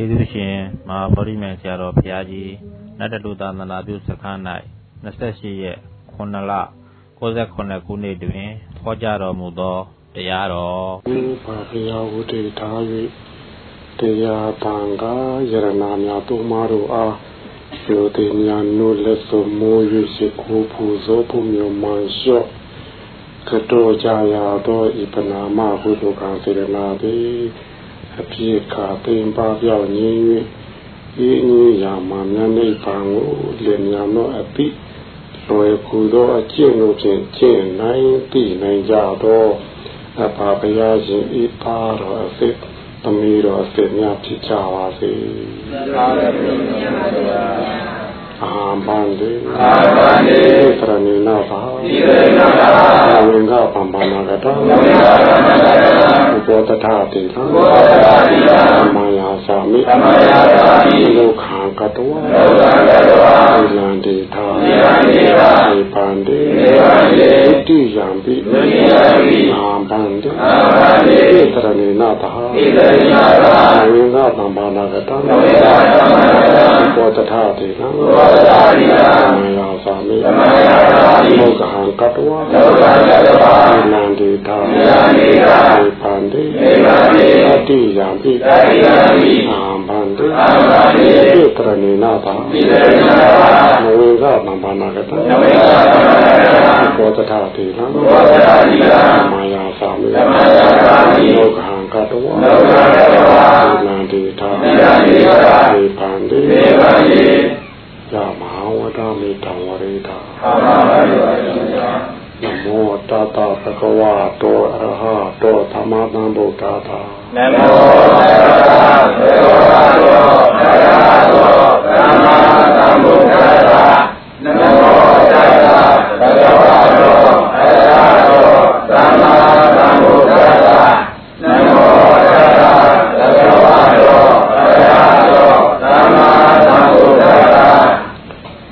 ကျေးဇူးရှင်မဟာဗောဓိမံဆရာတော်ဘုရားကြီးနတ်တလူသာသနာပြုစခန်း၌28ရက်9လ69ခုနှစ်တွင်ဟောကြားတော်မူသောတရားတော်ဒီပါဘုရားဝတ္တိထား၍တရားတန်ခါယရဏများတို့မတို့အားယောတိညာနုလက်စုံမိုး၍ရှိခိုးပူဇော်ဖို့မျိုးမှန်လျှော့ကတော်ကြရသောဤပနာမဟုတုကံစေရနာသည် အပြည့်ခါပင်ပါပြောင်းရင်း၍ဤနည်းရာမှာမြတ်နိဗ္ဗာန်ကိုလင်မြန်သောအပိလွယ်ကူသောအကျင့်တို့ဖြင့်ကျင့်နိုင်သိနိုင်ကြသောအပါဘုရားရှင်ဤပါတော်အစစ်သမီးတော်အစစ်များဖြစ်ကြပါစေသာသနာ့ အာဘန္တိအာဘန္တိသရဏိနာဘာသီရဏနာဘာဝင်္ဂပမ္ပနာကတောဝိင်္ဂပမ္ပနာကတောဘောတထာတိသံဘောတထာတိသံသမယာသာမိသမယာသာမိလောခံကတောလောခံကတောဣလန္တိသာဣလန္တိသာဧပန္တိဧပန္တိတိယံပိဒုတိယံပိအာဘန္တိအာဘန္တိသရဏိနာဘာ သီရဏိနာဘာဝိင်္ဂပမ္ပနာကတောဝိင်္ဂပမ္ပနာကတောဘောတထာတိသံဘောတထာတိသံသမယသာမိသမယသာမိလောကဟံကတဝါလောကဟံကတဝါနန္တိသာနန္တိသာေပန္တိေပန္တိတတိယံပိတတိယံပိအာဘန္တိအာဘန္တိပိတရဏိနာသာပိတရဏိနာသာမဝေကမ္ဘာနာကတမဝေကမ္ဘာနာကတဘောတထတိလံဘောတထတိလံသမယသာမိသမယသာမိလောကဟံ ကတဝါလောကဟံကတဝါနန္တိသာနန္တိသာေပန္တိေပန္တိယမဟာဝတမေတံဝရိတာအာမဟာဝတမေတံနမောတတသကဝါတောအရဟတောသမ္မာသမ္ဗုဒ္ဓတာနမောတတသကဝါတောအရဟတောသမ္မာသမ္ဗုဒ္ဓတာနမောတတသကဝါတောအရဟတောသမ္မာသမ္ဗုဒ္ဓတာနမောတတသကဝါတောအရဟတောသမ္မာသမ္ဗုဒ္ဓတာ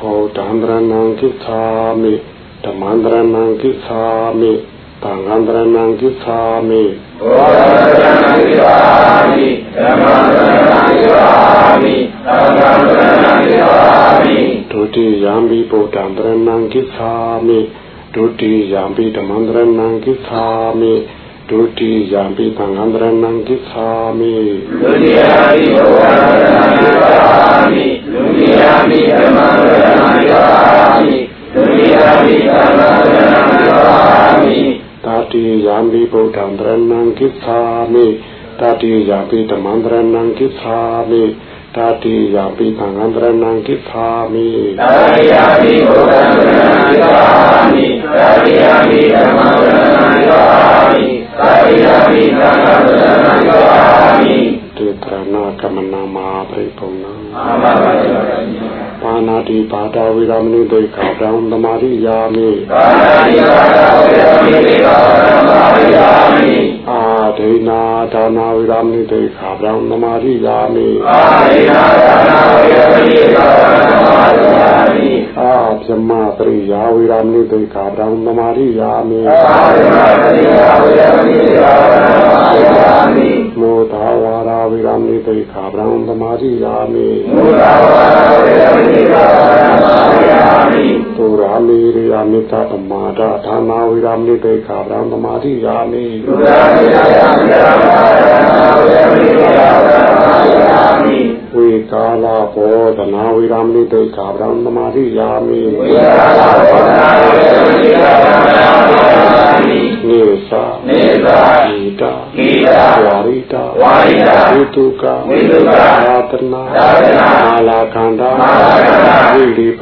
ဗုဒ္ဓံရဏံကိသာမိဓမ္မန္တ ရဏံကိသာမိသံဃန္တရဏံကိသာမိဘောဓန္တရဏံကိသာမိဓမ္မန္တရဏံကိသာမိသံဃန္တရဏံကိ တာတိယံမိဗုဒ္ဓံတရဏံကိသာမိတာတိယံပိဓမ္မံတရဏံကိသာမိတာတိယံပိသံဃံတရဏံကိသာမိတာတိယံပိဗုဒ္ဓံတရဏံကိသာမိတာတိယံပိဓမ္မံတရဏံကိသာမိတာတိယံပိသံဃံတရဏံကိသာမိတေတရဏကမနာမဟာပရိပုံနာအာမဘဂဝါ ပါဏာတိပါဒဝိရမဏိတေခာတံသမာရိယာမိပါဏာတိပါဒဝိရမဏိတေခာတံသမာရိယာမိအာဒိနာဒါနာဝိရမဏိတေခာတံသမာရိယာမိအာဒိနာဒါနာဝိရမဏိတေခာတံသမာရိယာမိအာပြမပရိယာဝိရမဏိတေခာတံသမာရိယာမိအာပြမပရိယာဝိရမဏိတေခာတံသမာရိယာမိမောသာဝါ ရာဝိရမဏိတေခာတံသမာရိယာမိမောသာဝါရာဝိရမဏိတေခာတံသမာရိယာမိသုရာမေရိယာမိတပမာဒဌာနာဝိရမဏိတေခာတံသမာရိယာမိသုရာမေရိယာမိတပမာဒဌာနာဝိရမဏိတေခာတံသမာရိယာမိဝေကာလဘောဓနာဝိရမဏိတေခာဗြဟ္မမာရိယာမိဝေကာလဘောဓနာ တုကဝိတုကသာတနာသာတနာမာလာခန္ဓာမာလာခန္ဓာဝိလိပ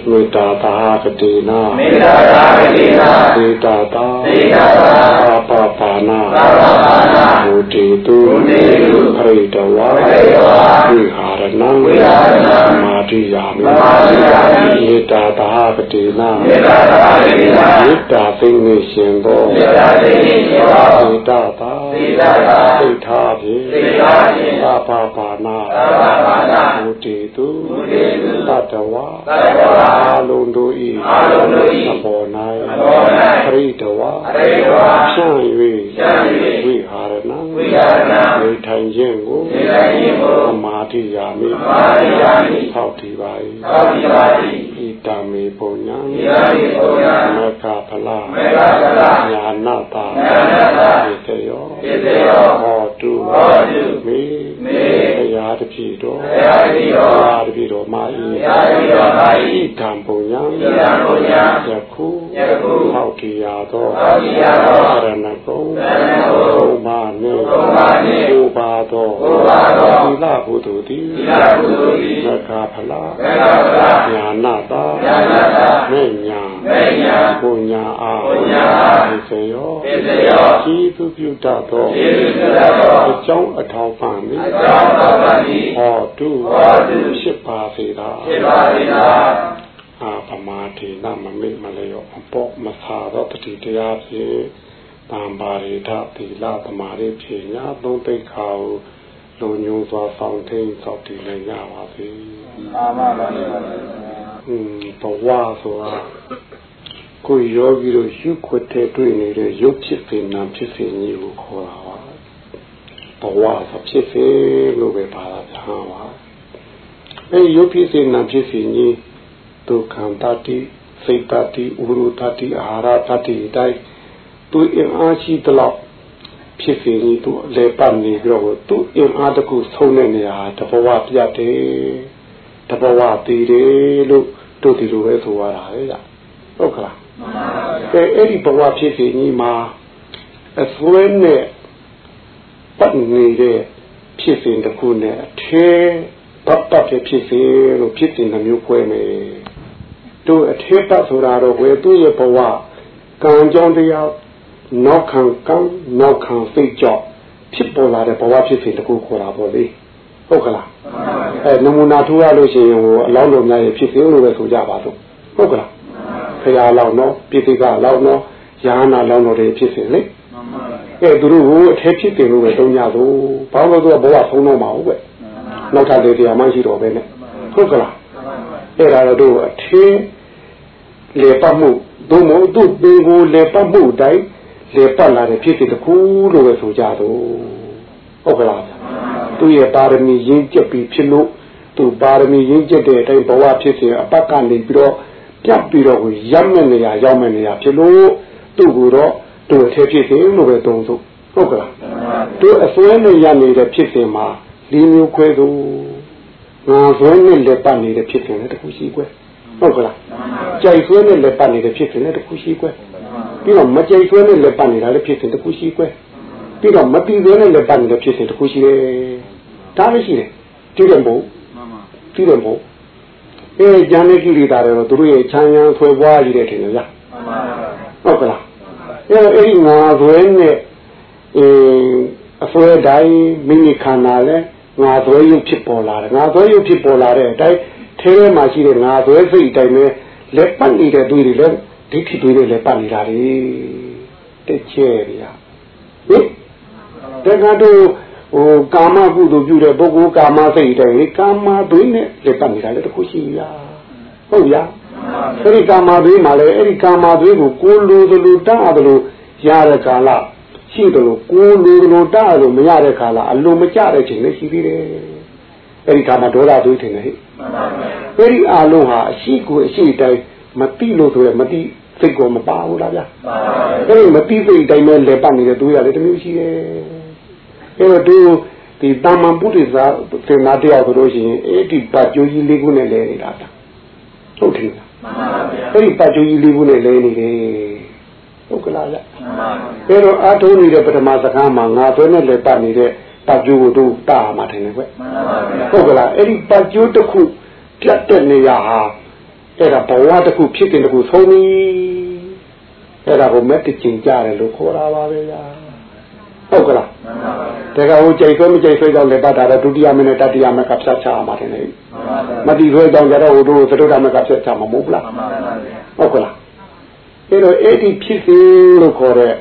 နာဝိလိပနာအာရဏအာရဏမန္တနာမန္တနာဝေဘုဒနာဌာနာဝိရမဏိတေခာဗြဟ္မမာရိယာမိဝေဘုဒနာဌာနာဝိရမဏိတေခာဗြဟ္မမာရိယာမိဩဇာတယနာမဟာတယနာဝိရမဏိတေခာပဌာနမာရိယာမိဩဇာတယနာမဟာတယနာဝိရမဏိတေခာပဌာနမာရိယာမိမေတ္တာသာကတိနာမေတ္တာသာကတိနာသေတာသာသေတာသာပါပပါနာပါပပါနာဘုတိတုဘုတိတုပရိတဝါပရိတဝါဝိဟာရဏံဝိဟာရဏံမာတိယာမိမာတိယာမိမေတ္တာသာကတိနာမေတ္တာသာကတိနာမေတ္တာသသိနေရှင်သောမေတ္တာသိနေရှင်သောသေတသာသေတသာသိထားဖြင့်သိထားဖြင့် သာဘာဘာနာသာဘာဘာနာဘုတေတုဘုတေတုတတဝါတတဝါအာလုံးတို့ဤအာလုံးတို့ဤအပေါ်၌အပေါ်၌ပရိတဝါပရိတဝါဖြန့်၍ဖြန့်၍ဝိဟာရဏဝိဟာရဏနေထိုင်ခြင်းကိုနေထိုင်ခြင်းကိုသမာဓိယာမိသမာဓိယာမိဟောက်တည်ပါ၏ဟောက်တည်ပါ၏ဣတမေပုံညာဣတမေပုံညာမေဃဖလမေဃဖလညာနာတာညာနာတာဣတယောဣတယောဟောတုဟောတုမေမေ တရားတပြည့်တော်တရားတပြည့်တော်တရားတပြည့်တော်မာ၏တရားတပြည့်တော်မာ၏ဣတံပုံညာဣတံပုံညာယခုယခုဟောက်တည်ရသောဟောက်တည်ရသောရဏဂုံရဏဂုံသုံးပါးနှင့်သုံးပါးနှင့်ကိုပါသောကိုပါသောသီလဘုသူတိသီလဘုသူတိသက္ကာဖလာသက္ကာဖလာညာနာတာညာနာတာမေညာမေညာပုညာအာပုညာအာသိစေယောသိစေယောဤသူပြုတတ်သောဤသူပြုတတ်သောအကြောင်းအထောက်ပံ့မည်အကြောင်းအထောက်ပံ့ မည်ဟောတုဟောတုဖြစ်ပါစေသာဖြစ်ပါစေသာအာပမာတိနမမိမလျောအပေါ်မသာသောတတိတရားဖြင့်တံပါရိထသီလသမာဓိဖြင့်ညာသုံးသိက္ခာကိုလုံညုံစွာဆောင်ထိန်ဆောက်တည်နိုင်ကြပါစေအာမပါပါอืมဘဝဆိုတာကိုယ်ယောဂီတို့ရှုခွက်တဲ့တွေ့နေတဲ့ရုပ်ဖြစ်စေနာဖြစ်စေကြီးကိုခေါ်တာပါ ဘဝဆိုဖြစ်စေလို့ပဲပါတာဗျာပါအဲရုပ်ဖြစ်စေနာဖြစ်စေကြီးဒုက္ခံတတိစိတ်တတိဥရုတတိအာဟာရတတိတိုင်းသူအင်အားရှိသလောက်ဖြစ်စေကြီးသူအလေပတ်နေပြီးတော့သူအင်အားတခုဆုံးတဲ့နေရာတဘဝပြတ်တယ်တဘဝတည်တယ်လို့တို့ဒီလိုပဲဆိုရတာလေဟုတ်ကလားအဲအဲ့ဒီဘဝဖြစ်စေကြီးမှာအစွဲနဲ့ ပတ်နေတဲ့ဖြစ်စဉ်တစ်ခုနဲ့အထဲပတ်ပတ်ဖြစ်စေလို့ဖြစ်စဉ်နှမျိုးခွဲမယ်တို့အထဲပတ်ဆိုတာတော့ဘယ်သူ့ရဲ့ဘဝကံကြောင့်တရားနောက်ခံကံနောက်ခံစိတ်ကြောင့်ဖြစ်ပေါ်လာတဲ့ဘဝဖြစ်စဉ်တစ်ခုခေါ်တာပေါ့လေဟုတ်ကလားအဲနမူနာထူရလို့ရှိရင်ဟိုအလောင်းတော်များရဲ့ဖြစ်စဉ်လို့ပဲဆိုကြပါတော့ဟုတ်ကလားဖရာလောင်းတော့ပိဋကလောင်းတော့ယာဟနာလောင်းတော်တွေဖြစ်စဉ်လေ အဲသူတို့ကိုအထက်ဖြစ်တယ်လို့ပဲတုံးကြသို့ဘာလို့လဲဆိုတော့ဘဝဆုံးတော့မှာဟုတ်ပဲနောက်ထပ်လေတရားမှရှိတော့ပဲနဲ့ဟုတ်ကလားအဲ့ဒါတော့အထင်းလေပတ်မှုသို့မဟုတ်သူ့ပေကိုလေပတ်မှုတိုင်းလေပတ်လာတဲ့ဖြစ်တဲ့တခုလို့ပဲဆိုကြတော့ဟုတ်ကလားသူ့ရဲ့ပါရမီရင်းကျက်ပြီးဖြစ်လို့သူပါရမီရင်းကျက်တဲ့အတိုင်းဘဝဖြစ်စဉ်အပတ်ကနေပြီးတော့ပြတ်ပြီးတော့ရမ်းမဲ့နေရရောက်မဲ့နေရဖြစ်လို့သူ့ကိုတော့ သူ့အထက်ဖြစ်စဉ်လို့ပဲသုံးလို့ဟုတ်ကလားသူအစွဲနဲ့ရနေတဲ့ဖြစ်စဉ်မှာလေးမျိုးခွဲသူငါစွဲနဲ့လက်ပတ်နေတဲ့ဖြစ်စဉ်လည်းတခုရှိကွယ်ဟုတ်ကလားကြိုက်ဆွဲနဲ့လက်ပတ်နေတဲ့ဖြစ်စဉ်လည်းတခုရှိကွယ်ပြီးတော့မကြိုက်ဆွဲနဲ့လက်ပတ်နေတာလည်းဖြစ်စဉ်တခုရှိကွယ်ပြီးတော့မတည်ဆွဲနဲ့လက်ပတ်နေတဲ့ဖြစ်စဉ်တခုရှိတယ်ဒါလည်းရှိတယ်ကြည့်တယ်မို့ကြည့်တယ်မို့အဲဉာဏ်နဲ့ကိလေသာတွေတော့သူတို့ရဲ့ချမ်းရမ်းဆွဲပွားရည်တဲ့ထင်တယ်ဗျာဟုတ်ကလား အဲအဲ့ဒီငါဆွဲနဲ့အင်းအဆွဲတိုင်းမိမိခန္ဓာလဲငါဆွဲရုပ်ဖြစ်ပေါ်လာတယ်ငါဆွဲရုပ်ဖြစ်ပေါ်လာတဲ့အတိုင်းထဲထဲမှာရှိတဲ့ငါဆွဲစိတ်အတိုင်းပဲလက်ပတ်နေတဲ့တွေတွေလည်းဒိဋ္ဌိတွေလည်းလက်ပတ်နေတာလေတက်ချဲဗျာဟင်တက္ကတို့ဟိုကာမကုသိုလ်ပြုတဲ့ပုဂ္ဂိုလ်ကာမစိတ်တိုင်းလေကာမတွေနဲ့လက်ပတ်နေတာလည်းတခုရှိဗျာဟုတ်ဗျာ အဲ့ဒီကာမတွေမှာလည်းအဲ့ဒီကာမတွေကိုကိုလိုသလိုတတ်အပ်သလိုရတဲ့ကာလရှိတယ်လို့ကိုလိုလိုတတ်လို့မရတဲ့ခါလာအလိုမကျတဲ့ချိန်လည်းရှိသေးတယ်အဲ့ဒီခါမှာဒေါသသွေးထင်တယ်ဟဲ့အဲ့ဒီအာလုံးဟာအရှိကိုအရှိတိုင်းမတိလို့ဆိုရမတိစိတ်ကိုမပါဘူးလားဗျာအဲ့ဒီမတိစိတ်တိုင်းပဲလဲပတ်နေတဲ့သူရတယ်တမျိုးရှိတယ်အဲ့တော့သူဒီတာမန်ပုရိသသေနာတရားဆိုလို့ရှိရင်အဲ့ဒီပတ်ကြိုးကြီးလေးခုနဲ့လဲနေတာဟုတ်တယ်လားမှန်ပါဗျာ အဲ့ဒီပတ်ကြိုးကြီးလေးခုနဲ့လဲနေတယ်ဟုတ်ကလားဗျအဲတော့အာထုံးနေတဲ့ပထမစကားမှာငါသွဲနဲ့လည်းပတ်နေတဲ့ပတ်ကျိုးကိုတို့တာမှာတယ်ကွဟုတ်ကလားအဲ့ဒီပတ်ကျိုးတစ်ခုပြတ်တဲ့နေရာဟာအဲ့ဒါဘဝတစ်ခုဖြစ်တဲ့တစ်ခုဆုံးပြီအဲ့ဒါကိုမက်တချင်ကြတယ်လို့ခေါ်တာပါပဲဗျာ ဟုတ်ကလားတကယ်ဟိုကြိတ်ဆွဲမကြိတ်ဆွဲကြောင့်လည်းပတ်တာတော့ဒုတိယမင်းနဲ့တတိယမင်းကဖြတ်ချမှာတယ်လေမတိဆွဲကြောင့်ကြတော့ဟိုတို့သတုဒ္ဓမင်းကဖြတ်ချမှာမဟုတ်လားဟုတ်ကလားအဲ့တော့အဲ့ဒီဖြစ်စဉ်လို့ခေါ်တဲ့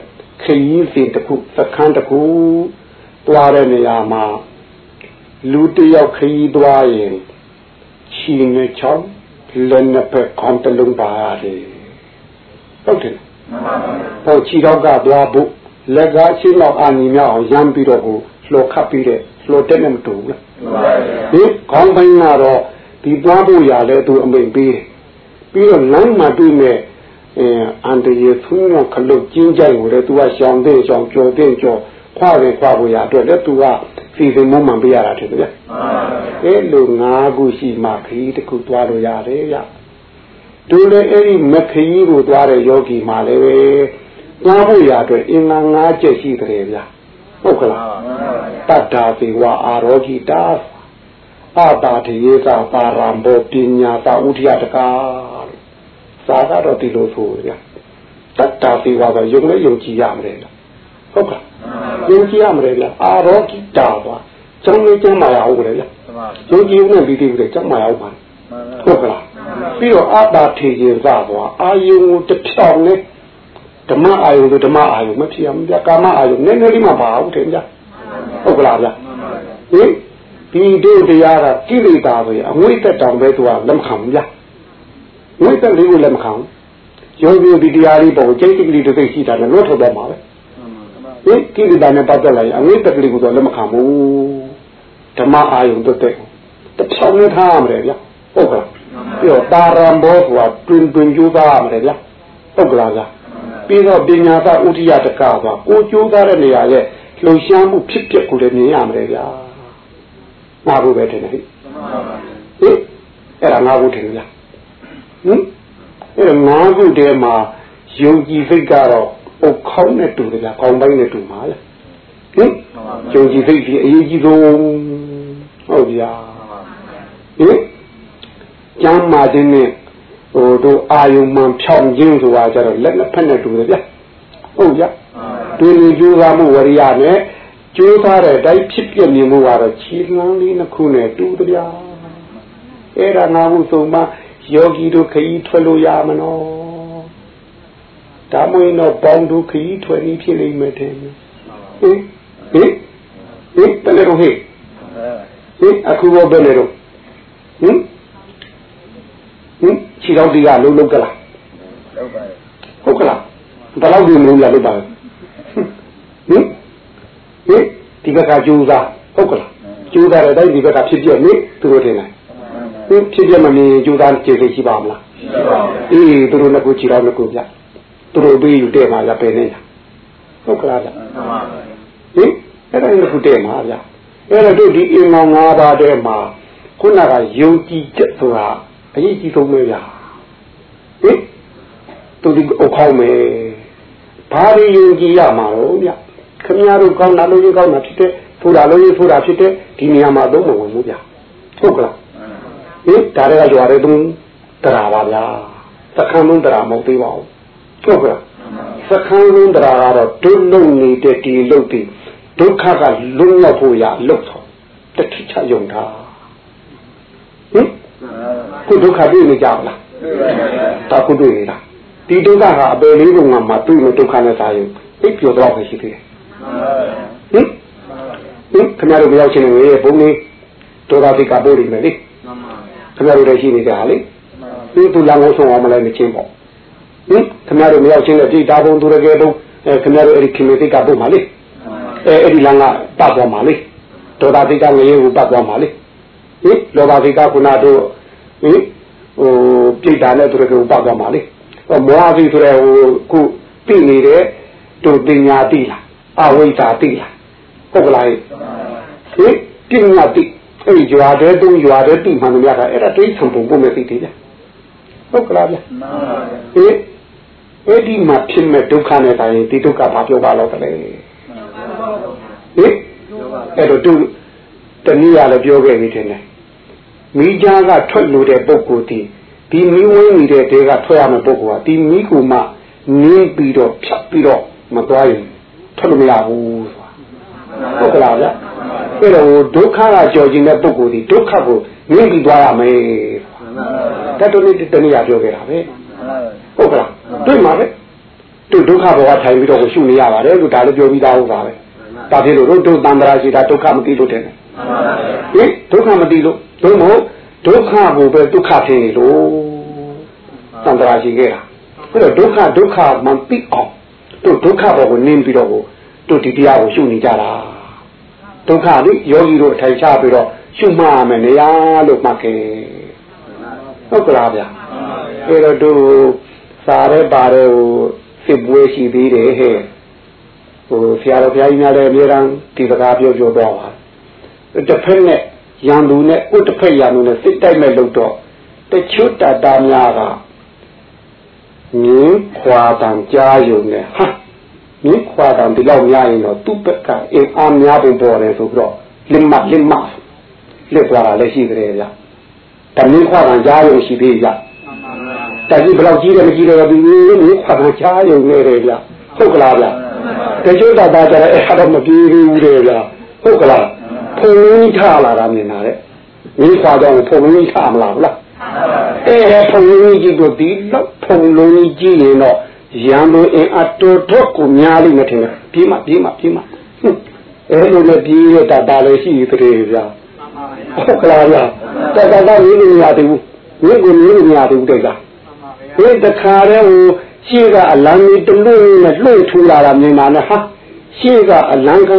ခရီးစဉ်တစ်ခုစခန်းတစ်ခုသွားတဲ့နေရာမှာလူတယောက်ခရီးသွားရင်ချီနေချောင်းလက်နှစ်ဖက်ခေါင်းတစ်လုံးပါရတယ်ဟုတ်တယ်ဟောချီတော့ကသွားဖို့ လက်ကချင်းတော့အာညီမြောက်အောင်ရမ်းပြီးတော့ကိုလှော်ခတ်ပြီးတဲ့လှော်တက်နေမတူဘူးလားဒီခေါင်းပိုင်းကတော့ဒီသွားဖို့ရလဲသူအမိန်ပေးတယ်ပြီးတော့လမ်းမှာတွေ့မဲ့အင်းအန်တရဖူးကခလုတ်ကျင်းကြိုက်ကိုလည်းသူကရှောင်တဲ့ရှောင်ကြော်တဲ့ကြော်ခွာတယ်ခွာဖို့ရအတွက်လည်းသူကစီစဉ်မမှန်ပေးရတာတဲ့ဗျာအဲ့လို၅ခုရှိမှခရီးတစ်ခုသွားလို့ရတယ်ဗျတို့လည်းအဲ့ဒီမခရီးကိုသွားတဲ့ယောဂီမှလည်းပဲ သွားဖို့ရအတွက်အင်္ဂါ၅ချက်ရှိတယ်ဗျာဟုတ်ကလားတတ္တာပေဝအာရောဂိတာအတာတေယကပါရံဘောပညာတာဥဒိယတကာစာကတော့ဒီလိုဆိုဗျာတတ္တာပေဝဆိုယုံလဲယုံကြည်ရမယ်လားဟုတ်ကဲ့ယုံကြည်ရမယ်ဗျာအာရောဂိတာပါကျောင်းလေးကျောင်းမရအောင်လေဗျာယုံကြည်နဲ့ပြီးပြီးပြီးကျောင်းမရအောင်ပါဟုတ်ကဲ့ပြီးတော့အတာထေယကဘောအာယုံကိုတစ်ဖြောင်းနဲ့ ဓမ္မအာယုဆိုဓမ္မအာယုမဖြစ်အောင်ဗျာကာမအာယုနည်းနည်းလေးမှပါဘူးထင်ကြဟုတ်ကလားဗျာဟင်ဒီတို့တရားကကိလေသာပဲအငွေ့သက်တောင်ပဲသူကလက်မခံဘူးဗျာငွေ့သက်လေးကိုလက်မခံဘူးယောဂီဒီတရားလေးပေါ့ကျိတ်တိကလေးတစ်သိရှိတာနဲ့လွတ်ထွက်သွားမှာပဲဟင်ကိလေသာနဲ့ပတ်သက်လာရင်အငွေ့သက်ကလေးကိုတော့လက်မခံဘူးဓမ္မအာယုတို့တဲ့တဖြောင်းနဲ့ထားရမယ်ဗျာဟုတ်ကလားပြီးတော့တာရံဘောဆိုတာတွင်တွင်ကြိုးစားရမယ်ဗျာဟုတ်ကလားဗျာ ပြီးတော့ပညာသဥဒိယတကပါကိုကြိုးစားတဲ့နေရာရဲ့လှုပ်ရှားမှုဖြစ်ပျက်ကိုလည်းမြင်ရမယ်ဗျာငါဘူးပဲထင်တယ်ဟိဟင်အဲ့ဒါငါဘူးထင်လားဟင်အဲ့တော့ငါးခုတည်းမှာယုံကြည်စိတ်ကတော့အုတ်ခေါင်းနဲ့တူတယ်ဗျာခေါင်းပိုင်းနဲ့တူမှာလေဟင်ယုံကြည်စိတ်ဒီအရေးကြီးဆုံးဟုတ်ဗျာဟင်ကျမ်းမာခြင်းနဲ့ ဟိုတို့အာယုံမှန်ဖြောင်းခြင်းဆိုတာကြတော့လက်လက်ဖက်နဲ့တူတယ်ဗျာဟုတ်ကြတွင်ကြိုးစားမှုဝရိယနဲ့ကြိုးစားတဲ့အတိုင်းဖြစ်ပြမြင်မှုကတော့ခြေလမ်းလေးနှစ်ခုနဲ့တူတယ်ဗျာအဲ့ဒါနာမှုဆုံးမယောဂီတို့ခရီးထွက်လို့ရမနော်ဒါမှမဟုတ်တော့ပေါင်းတို့ခရီးထွက်နေဖြစ်လိမ့်မယ်တဲ့ဟင်ဟင်ဟင်ဘယ်လိုဟဲ့ဟင်အခုဘောဘယ်လိုဟင်ဟင် ခြေတော်ဒီကလုံးလုံးကလားလုံးပါဟုတ်ကလားဘယ်လောက်ဒီမလို့ရလို့ပါဟင်ဟင်ဒီဘက်ကကြိုးစားဟုတ်ကလားကြိုးစားတဲ့အတိုင်းဒီဘက်ကဖြစ်ပြနေသူတို့ထင်တယ်ဟင်ဖြစ်ပြမနေကြိုးစားကြည့်လေရှိပါမလားရှိပါဘူးအေးသူတို့လည်းကိုခြေတော်လည်းကိုပြသူတို့ဘေးယူတဲ့မှာလည်းပယ်နေတာဟုတ်ကလားဗျဟင်အဲ့ဒါလည်းခုတဲ့မှာဗျအဲ့တော့တို့ဒီအင်္ဂါ၅ပါးတည်းမှာခုနကယုံကြည်ချက်ဆိုတာ အရေးကြီးဆုံးပဲဗျာဟင်သူဒီအခေါင်းမယ်ဘာလို့ယုံကြည်ရမှာတော့ဗျခင်ဗျားတို့ကောင်းတာလို့ရင်ကောင်းတာဖြစ်တဲ့ဆိုတာလို့ရင်ဆိုတာဖြစ်တဲ့ဒီနေရာမှာသုံးမဝင်ဘူးဗျာဟုတ်ကလားဟင်ဒါတွေကရွာတဲ့သုံးတရားပါဗျာသခန်းလုံးတရားမဟုတ်သေးပါဘူးဟုတ်ကလားသခန်းလုံးတရားကတော့ဒုလုံနေတဲ့ဒီလုံတည်ဒုက္ခကလုံးဝဖို့ရလုံဆောင်တတိချယုံတာဟင် ခုဒုက္ခတွေ့နေကြလားတာခုတွေ့နေတာဒီဒုက္ခဟာအပယ်လေးပုံမှာတွေ့လို့ဒုက္ခနဲ့စာရင်သိပြောတော့ပဲရှိသေးတယ်ဟင်ဟင်ခင်ဗျားတို့မရောက်ချင်းနေဘုံလေးဒေါသတိကပို့နေမယ်လေခင်ဗျားတို့လည်းရှိနေတာလေဒီသူလမ်းကိုဆုံးအောင်မလဲမချင်းပေါ့ဟင်ခင်ဗျားတို့မရောက်ချင်းတဲ့ဒီဒါဘုံသူရကဲတော့အဲခင်ဗျားတို့အဲ့ဒီခင်မေတိကပို့မှာလေအဲအဲ့ဒီလမ်းကပတ်သွားမှာလေဒေါသတိကငရေကိုပတ်သွားမှာလေဟင်လောဘတိကခုနတို့ ဟင်ဟိုပြိတ္တာနဲ့သူရကကိုပတ်သွားမှာလေမောဟတိဆိုတဲ့ဟိုခုသိနေတဲ့တို့ပညာတိလားအဝိဇ္ဇာတိလားဟုတ်ကလားဟင်ပညာတိအဲ့ရွာတဲ့တုံးရွာတဲ့တိမှန်တယ်များတာအဲ့ဒါတိတ်ဆံပုံပုံမဲ့သိတယ်ဗျဟုတ်ကလားဗျဟင်အဲ့ဒီမှာဖြစ်မဲ့ဒုက္ခနဲ့တိုင်းဒီဒုက္ခဘာပြောပါတော့တလဲဟင်အဲ့တော့သူတနည်းအားလည်းပြောခဲ့ပြီထင်တယ် မိကြားကထွက်လို့တဲ့ပုဂ္ဂိုလ်ဒီဒီမိဝင်းနေတဲ့တဲကထွက်ရမယ့်ပုဂ္ဂိုလ်ဟာဒီမိကူမှနင်းပြီးတော့ဖြတ်ပြီးတော့မသွားရင်ထွက်လို့မရဘူးဆိုတာဟုတ်ကလားဗျအဲ့တော့ဒုက္ခကကြော်ခြင်းတဲ့ပုဂ္ဂိုလ်ဒီဒုက္ခကိုနင်းပြီးသွားရမယ်တတ်တော်လေးတနည်းပြောခဲ့တာပဲဟုတ်ကလားတွေ့မှာပဲတို့ဒုက္ခဘဝထိုင်ပြီးတော့ရှုနေရပါတယ်လို့ဒါလည်းပြောပြီးသားဟုတ်ပါပဲ ဒါဖြစ်လို့တို့တို့တန်တရာရှိတာဒုက္ခမသိလို့တဲ့ဟင်ဒုက္ခမသိလို့ဒုမို့ဒုက္ခကိုပဲဒုက္ခဖြစ်နေလို့တန်တရာရှိခဲ့တာအဲ့တော့ဒုက္ခဒုက္ခမှန်သိအောင်တို့ဒုက္ခဘောကိုနင်းပြီးတော့တို့ဒီတရားကိုရှုနေကြတာဒုက္ခလေယောဂီတို့အထိုင်ချပြီးတော့ရှုမှရမယ်နေရာလို့မှတ်ခဲ့ဟုတ်ကလားဗျာအဲ့တော့တို့စားရဲပါရဲဟိုစစ်ပွဲရှိသေးတယ်ဟဲ့ ဟိုဆရာတော်ဘုရားကြီးများလည်းအများအားဒီစကားပြောပြောတော့ပါတစ်ဖက်နဲ့ရန်သူနဲ့ကိုတစ်ဖက်ရန်သူနဲ့စစ်တိုက်မဲ့လို့တော့တချို့တတာများကငင်းခွာတံကြားယုံနဲ့ဟာငင်းခွာတံဒီလောက်များရင်တော့သူ့ဘက်ကအင်အားများပုံပေါ်တယ်ဆိုပြီးတော့လင်မလင်မလစ်သွားတာလည်းရှိကြတယ်ဗျတမင်းခွာတံကြားယုံရှိသေးဗျတကြီးဘယ်လောက်ကြီးတယ်မကြီးတယ်ဒီလိုမျိုးခွာတံကြားယုံနေတယ်ဗျဟုတ်ကလားဗျ တချို့တတာကြတဲ့အဲ့ဒါတော့မပြေဘူးတယ်ဗျဟုတ်ကလားဖုံလုံးထားလာတာမြင်တာတဲ့ငင်းခွာကြောင့်ဖုံလုံးထားမလားဟုတ်လားအဲဖုံလုံးကြီးတို့ဒီတော့ဖုံလုံးကြီးရင်တော့ရံလို့အင်အတော်တော့ကိုများလိမ့်မယ်ထင်တယ်ပြေးမှပြေးမှပြေးမှအဲလိုနဲ့ပြေးရတာဒါလည်းရှိသေးတယ်ဗျာဟုတ်ကလားဗျာတက္ကသရင်းနေရတူဘူးငင်းကိုငင်းနေရတူတဲ့ကဒီတခါတည်းဟို ရှေ့ကအလံကြီးတလွင့်နဲ့လွင့်ထူလာတာမြင်တာနဲ့ဟာရှေ့ကအလံက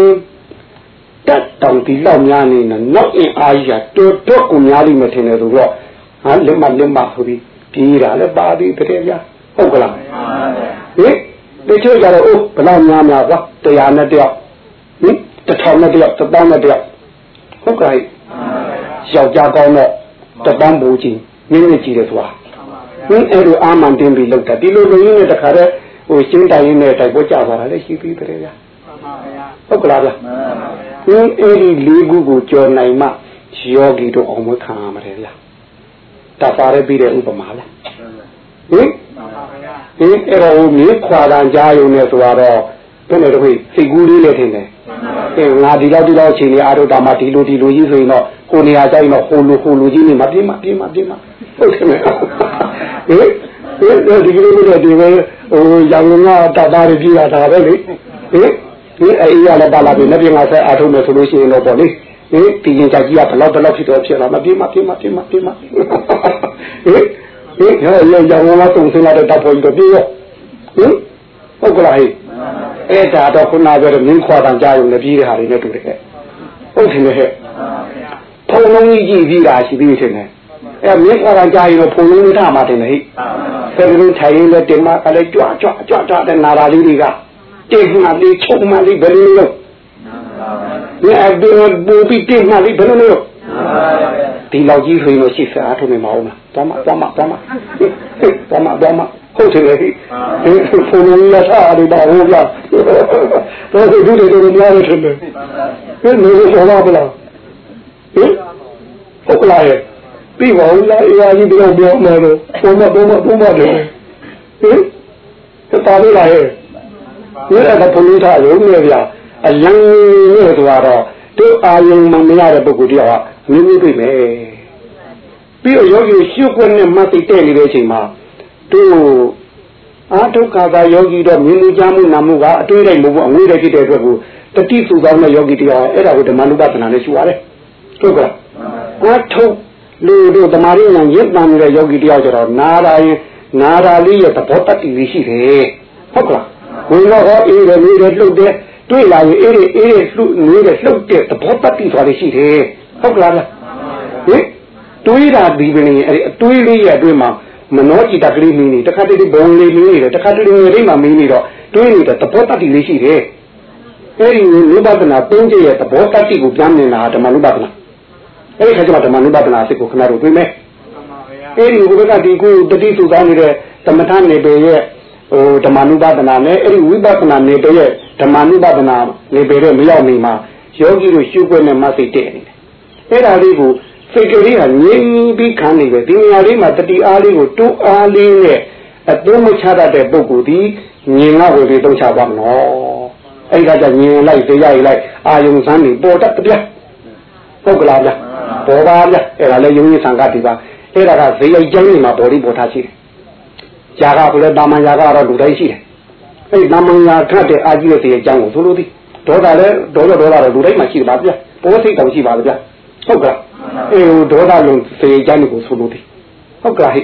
တက်တောင်ဒီလောက်များနေနဲ့နောက်အင်အားကြီးကတော်တော့ကိုများလိမ့်မယ်ထင်တယ်ဆိုတော့ဟာလက်မလက်မဆိုပြီးပြေးတာလည်းပါပြီးတကယ်ဗျာဟုတ်ကလားဟင်တချို့ကြတော့အိုးဘယ်လောက်များများကွာတရားနဲ့တယောက်ဟင်တစ်ထောင်နဲ့တယောက်တစ်ပေါင်းနဲ့တယောက်ဟုတ်ကဲ့ယောက်ျားကောင်းတော့တစ်ပေါင်းပူချင်းနင်းနေကြည့်တယ်ဆိုတာ ဟင်အဲ့လိုအာမန်တင်ပြီးလောက်တာဒီလိုလူရင်းနဲ့တခါတည်းဟိုရှင်းတိုင်းနဲ့တိုက်ပွဲကြသွားတာလည်းရှိပြီးတကယ်ဗျာဟုတ်ကလားဗျာဟင်အဲ့ဒီလေးခုကိုကြော်နိုင်မှယောဂီတို့အောင်မခံရမှာလေဗျာတပါရဲပြီးတဲ့ဥပမာလားဟင်ဟင်အဲ့တော့မြေခွာတန်ကြားယုံနေဆိုတော့ဘယ်နဲ့တော့စိတ်ကူးလေးလည်းထင်တယ်အဲငါဒီလောက်ဒီလောက်အချိန်ကြီးအားထုတ်တာမှဒီလိုဒီလိုကြီးဆိုရင်တော့ကိုနေရာကြိုက်တော့ဟိုလိုဟိုလိုကြီးနေမှာပြေးမှာပြေးမှာပြေးမှာဟုတ်တယ်မယ် ဟင်ဒီဒီလိုလိုဒီပဲဟိုရန်ကုန်ကတတားတွေပြေးရတာပဲလေဟင်ဒီအေးရလည်းပါလာပြီနှစ်ပြင်ကဆက်အားထုတ်မယ်ဆိုလို့ရှိရင်တော့ပေါ့လေဟင်ဒီရင်ကြကြီးကဘလောက်ဘလောက်ဖြစ်တော့ဖြစ်လာမပြေးမှာပြေးမှာပြေးမှာပြေးမှာဟင်ဟင်ရောရောရန်ကုန်ကတုံစင်းလာတဲ့တပ်ပေါ်ကြီးတော့ပြေးရောဟင်ဟုတ်ကလားဟဲ့အဲ့ဒါတော့ခုနပြောတဲ့မင်းခွာတန်ကြားရုံနဲ့ပြေးတဲ့ဟာတွေနဲ့တူတယ်ဟဲ့ဟုတ်တယ်ဟဲ့ဖုံလုံးကြီးကြည့်ပြီးတာရှိသေးတယ်နဲ့ အဲ့မင်းခွာတန်ကြားရုံတော့ဖုံလုံးလေးထားမှတင်တယ်ဟဲ့ဆယ်ကလေးထိုင်ရင်းနဲ့တင်မှအဲ့လေကြွကြွကြွကြွတဲ့နာရာလေးတွေကတိတ်မှလေးချုပ်မှလေးဘယ်လိုလုပ်ဒီအတူပူပြီးတိတ်မှလေးဘယ်လိုလုပ်ဒီလောက်ကြီးဆိုရင်တော့ရှိစားထုံးနေမအောင်လားသွားမသွားမသွားမသွားမသွားမဟုတ်တယ်လေဒီဖုန်းလေးရထားတယ်တော့ဟုတ်လားတော့ဒီလိုတွေများနေတယ်ဘယ်လိုလဲဆောပါလားဟင်ဟုတ်လား ရဲ့ပြီးပါဦးလားအေးအကြီးတော့ပြောမှာတော့ဘုံမဘုံမဘုံမတယ်ဟင်သတာလေးလားရဲ့ဒီအဲ့ဒါဘုံလေးထားရုံနဲ့ဗျာအလံနဲ့ဆိုတော့တို့အာယုံမမရတဲ့ပုဂ္ဂိုလ်တယောက်ကမင်းမျိုးတွေ့မယ်ပြီးတော့ယောဂီရှုပ်ွက်နဲ့မသိတဲ့နေတဲ့အချိန်မှာတို့အာဒုက္ခသာယောဂီတော့မြင်မှုကြားမှုနာမှုကအတွေ့လိုက်လို့အငွေတဲ့ဖြစ်တဲ့အတွက်ကိုတတိစုကောင်းတဲ့ယောဂီတရားအဲ့ဒါကိုဓမ္မနုပဒနာနဲ့ရှုရတယ်ဟုတ်ကဲ့အာထုတ် လူတို့ဓမ္မရင်းရင့်တန်နေတဲ့ယောဂီတရားကျတော့နာရာရင်နာရာလေးရဲ့သဘောတတ္တိလေးရှိတယ်ဟုတ်ကဲ့ဝင်တော့ဟောအေးတယ်နေတယ်လှုပ်တယ်တွေ့လာရင်အေးတယ်အေးတယ်လှုပ်နေတယ်လှုပ်တဲ့သဘောတတ္တိဆိုတာလေးရှိတယ်ဟုတ်ကလားဟင်တွေးတာဒီပင်အဲ့ဒီအတွေးလေးရဲ့အတွင်းမှာမနောจิตကလေးမင်းနေတခါတည်းဘုံလေးမင်းနေတယ်တခါတည်းငယ်လေးမှမင်းနေတော့တွေးနေတဲ့သဘောတတ္တိလေးရှိတယ်အဲ့ဒီဝိပဿနာသုံးချက်ရဲ့သဘောတတ္တိကိုပြန်နေတာဓမ္မနုပဒနာ အဲ့ဒီခါကျမှဓမ္မနုပဒနာစိတ်ကိုခဏတော့တွေးမယ်အဲ့ဒီဘုရားကဒီကိုတတိစုသားနေတဲ့သမထနေပေရဲ့ဟိုဓမ္မနုပဒနာနဲ့အဲ့ဒီဝိပဿနာနေပေရဲ့ဓမ္မနုပဒနာနေပေရဲ့မရောက်နေမှာယောဂီတို့ရှုွက်နဲ့မသိတဲ့နေတယ်အဲ့ဒါလေးကိုစိတ်ကလေးကငြိမ်ပြီးခံနေပဲဒီနေရာလေးမှာတတိအားလေးကိုတိုးအားလေးနဲ့အသုံးမချတတ်တဲ့ပုဂ္ဂိုလ်ဒီငြင်ကဝင်ပြီးသုံးချပါမလို့အဲ့ဒါကြငြင်လိုက်တရားရလိုက်အာယုံစမ်းနေပေါ်တတ်ပြပုဂ္ဂလာဗျ ပေါ်ပါဗျအဲ့ဒါလည်းယုံကြည်သံဃာဒီပါအဲ့ဒါကဇေယျကျမ်းနေမှာပေါ်ပြီးပေါ်ထားရှိတယ် ຢာကဘယ်လဲတာမန်ຢာကတော့လူတိုင်းရှိတယ်အဲ့တာမန်ຢာခတ်တဲ့အာကြီးရဲ့စေအကြောင်းကိုဆိုလို့ဒီဒေါသလည်းဒေါသဒေါသလည်းလူတိုင်းမှာရှိပါဗျာပေါ်စိတ်တောင်ရှိပါဗျာဟုတ်ကဲ့အေးဒေါသလုံးစေအကြောင်းကိုဆိုလို့ဒီဟုတ်ကဲ့ဟိ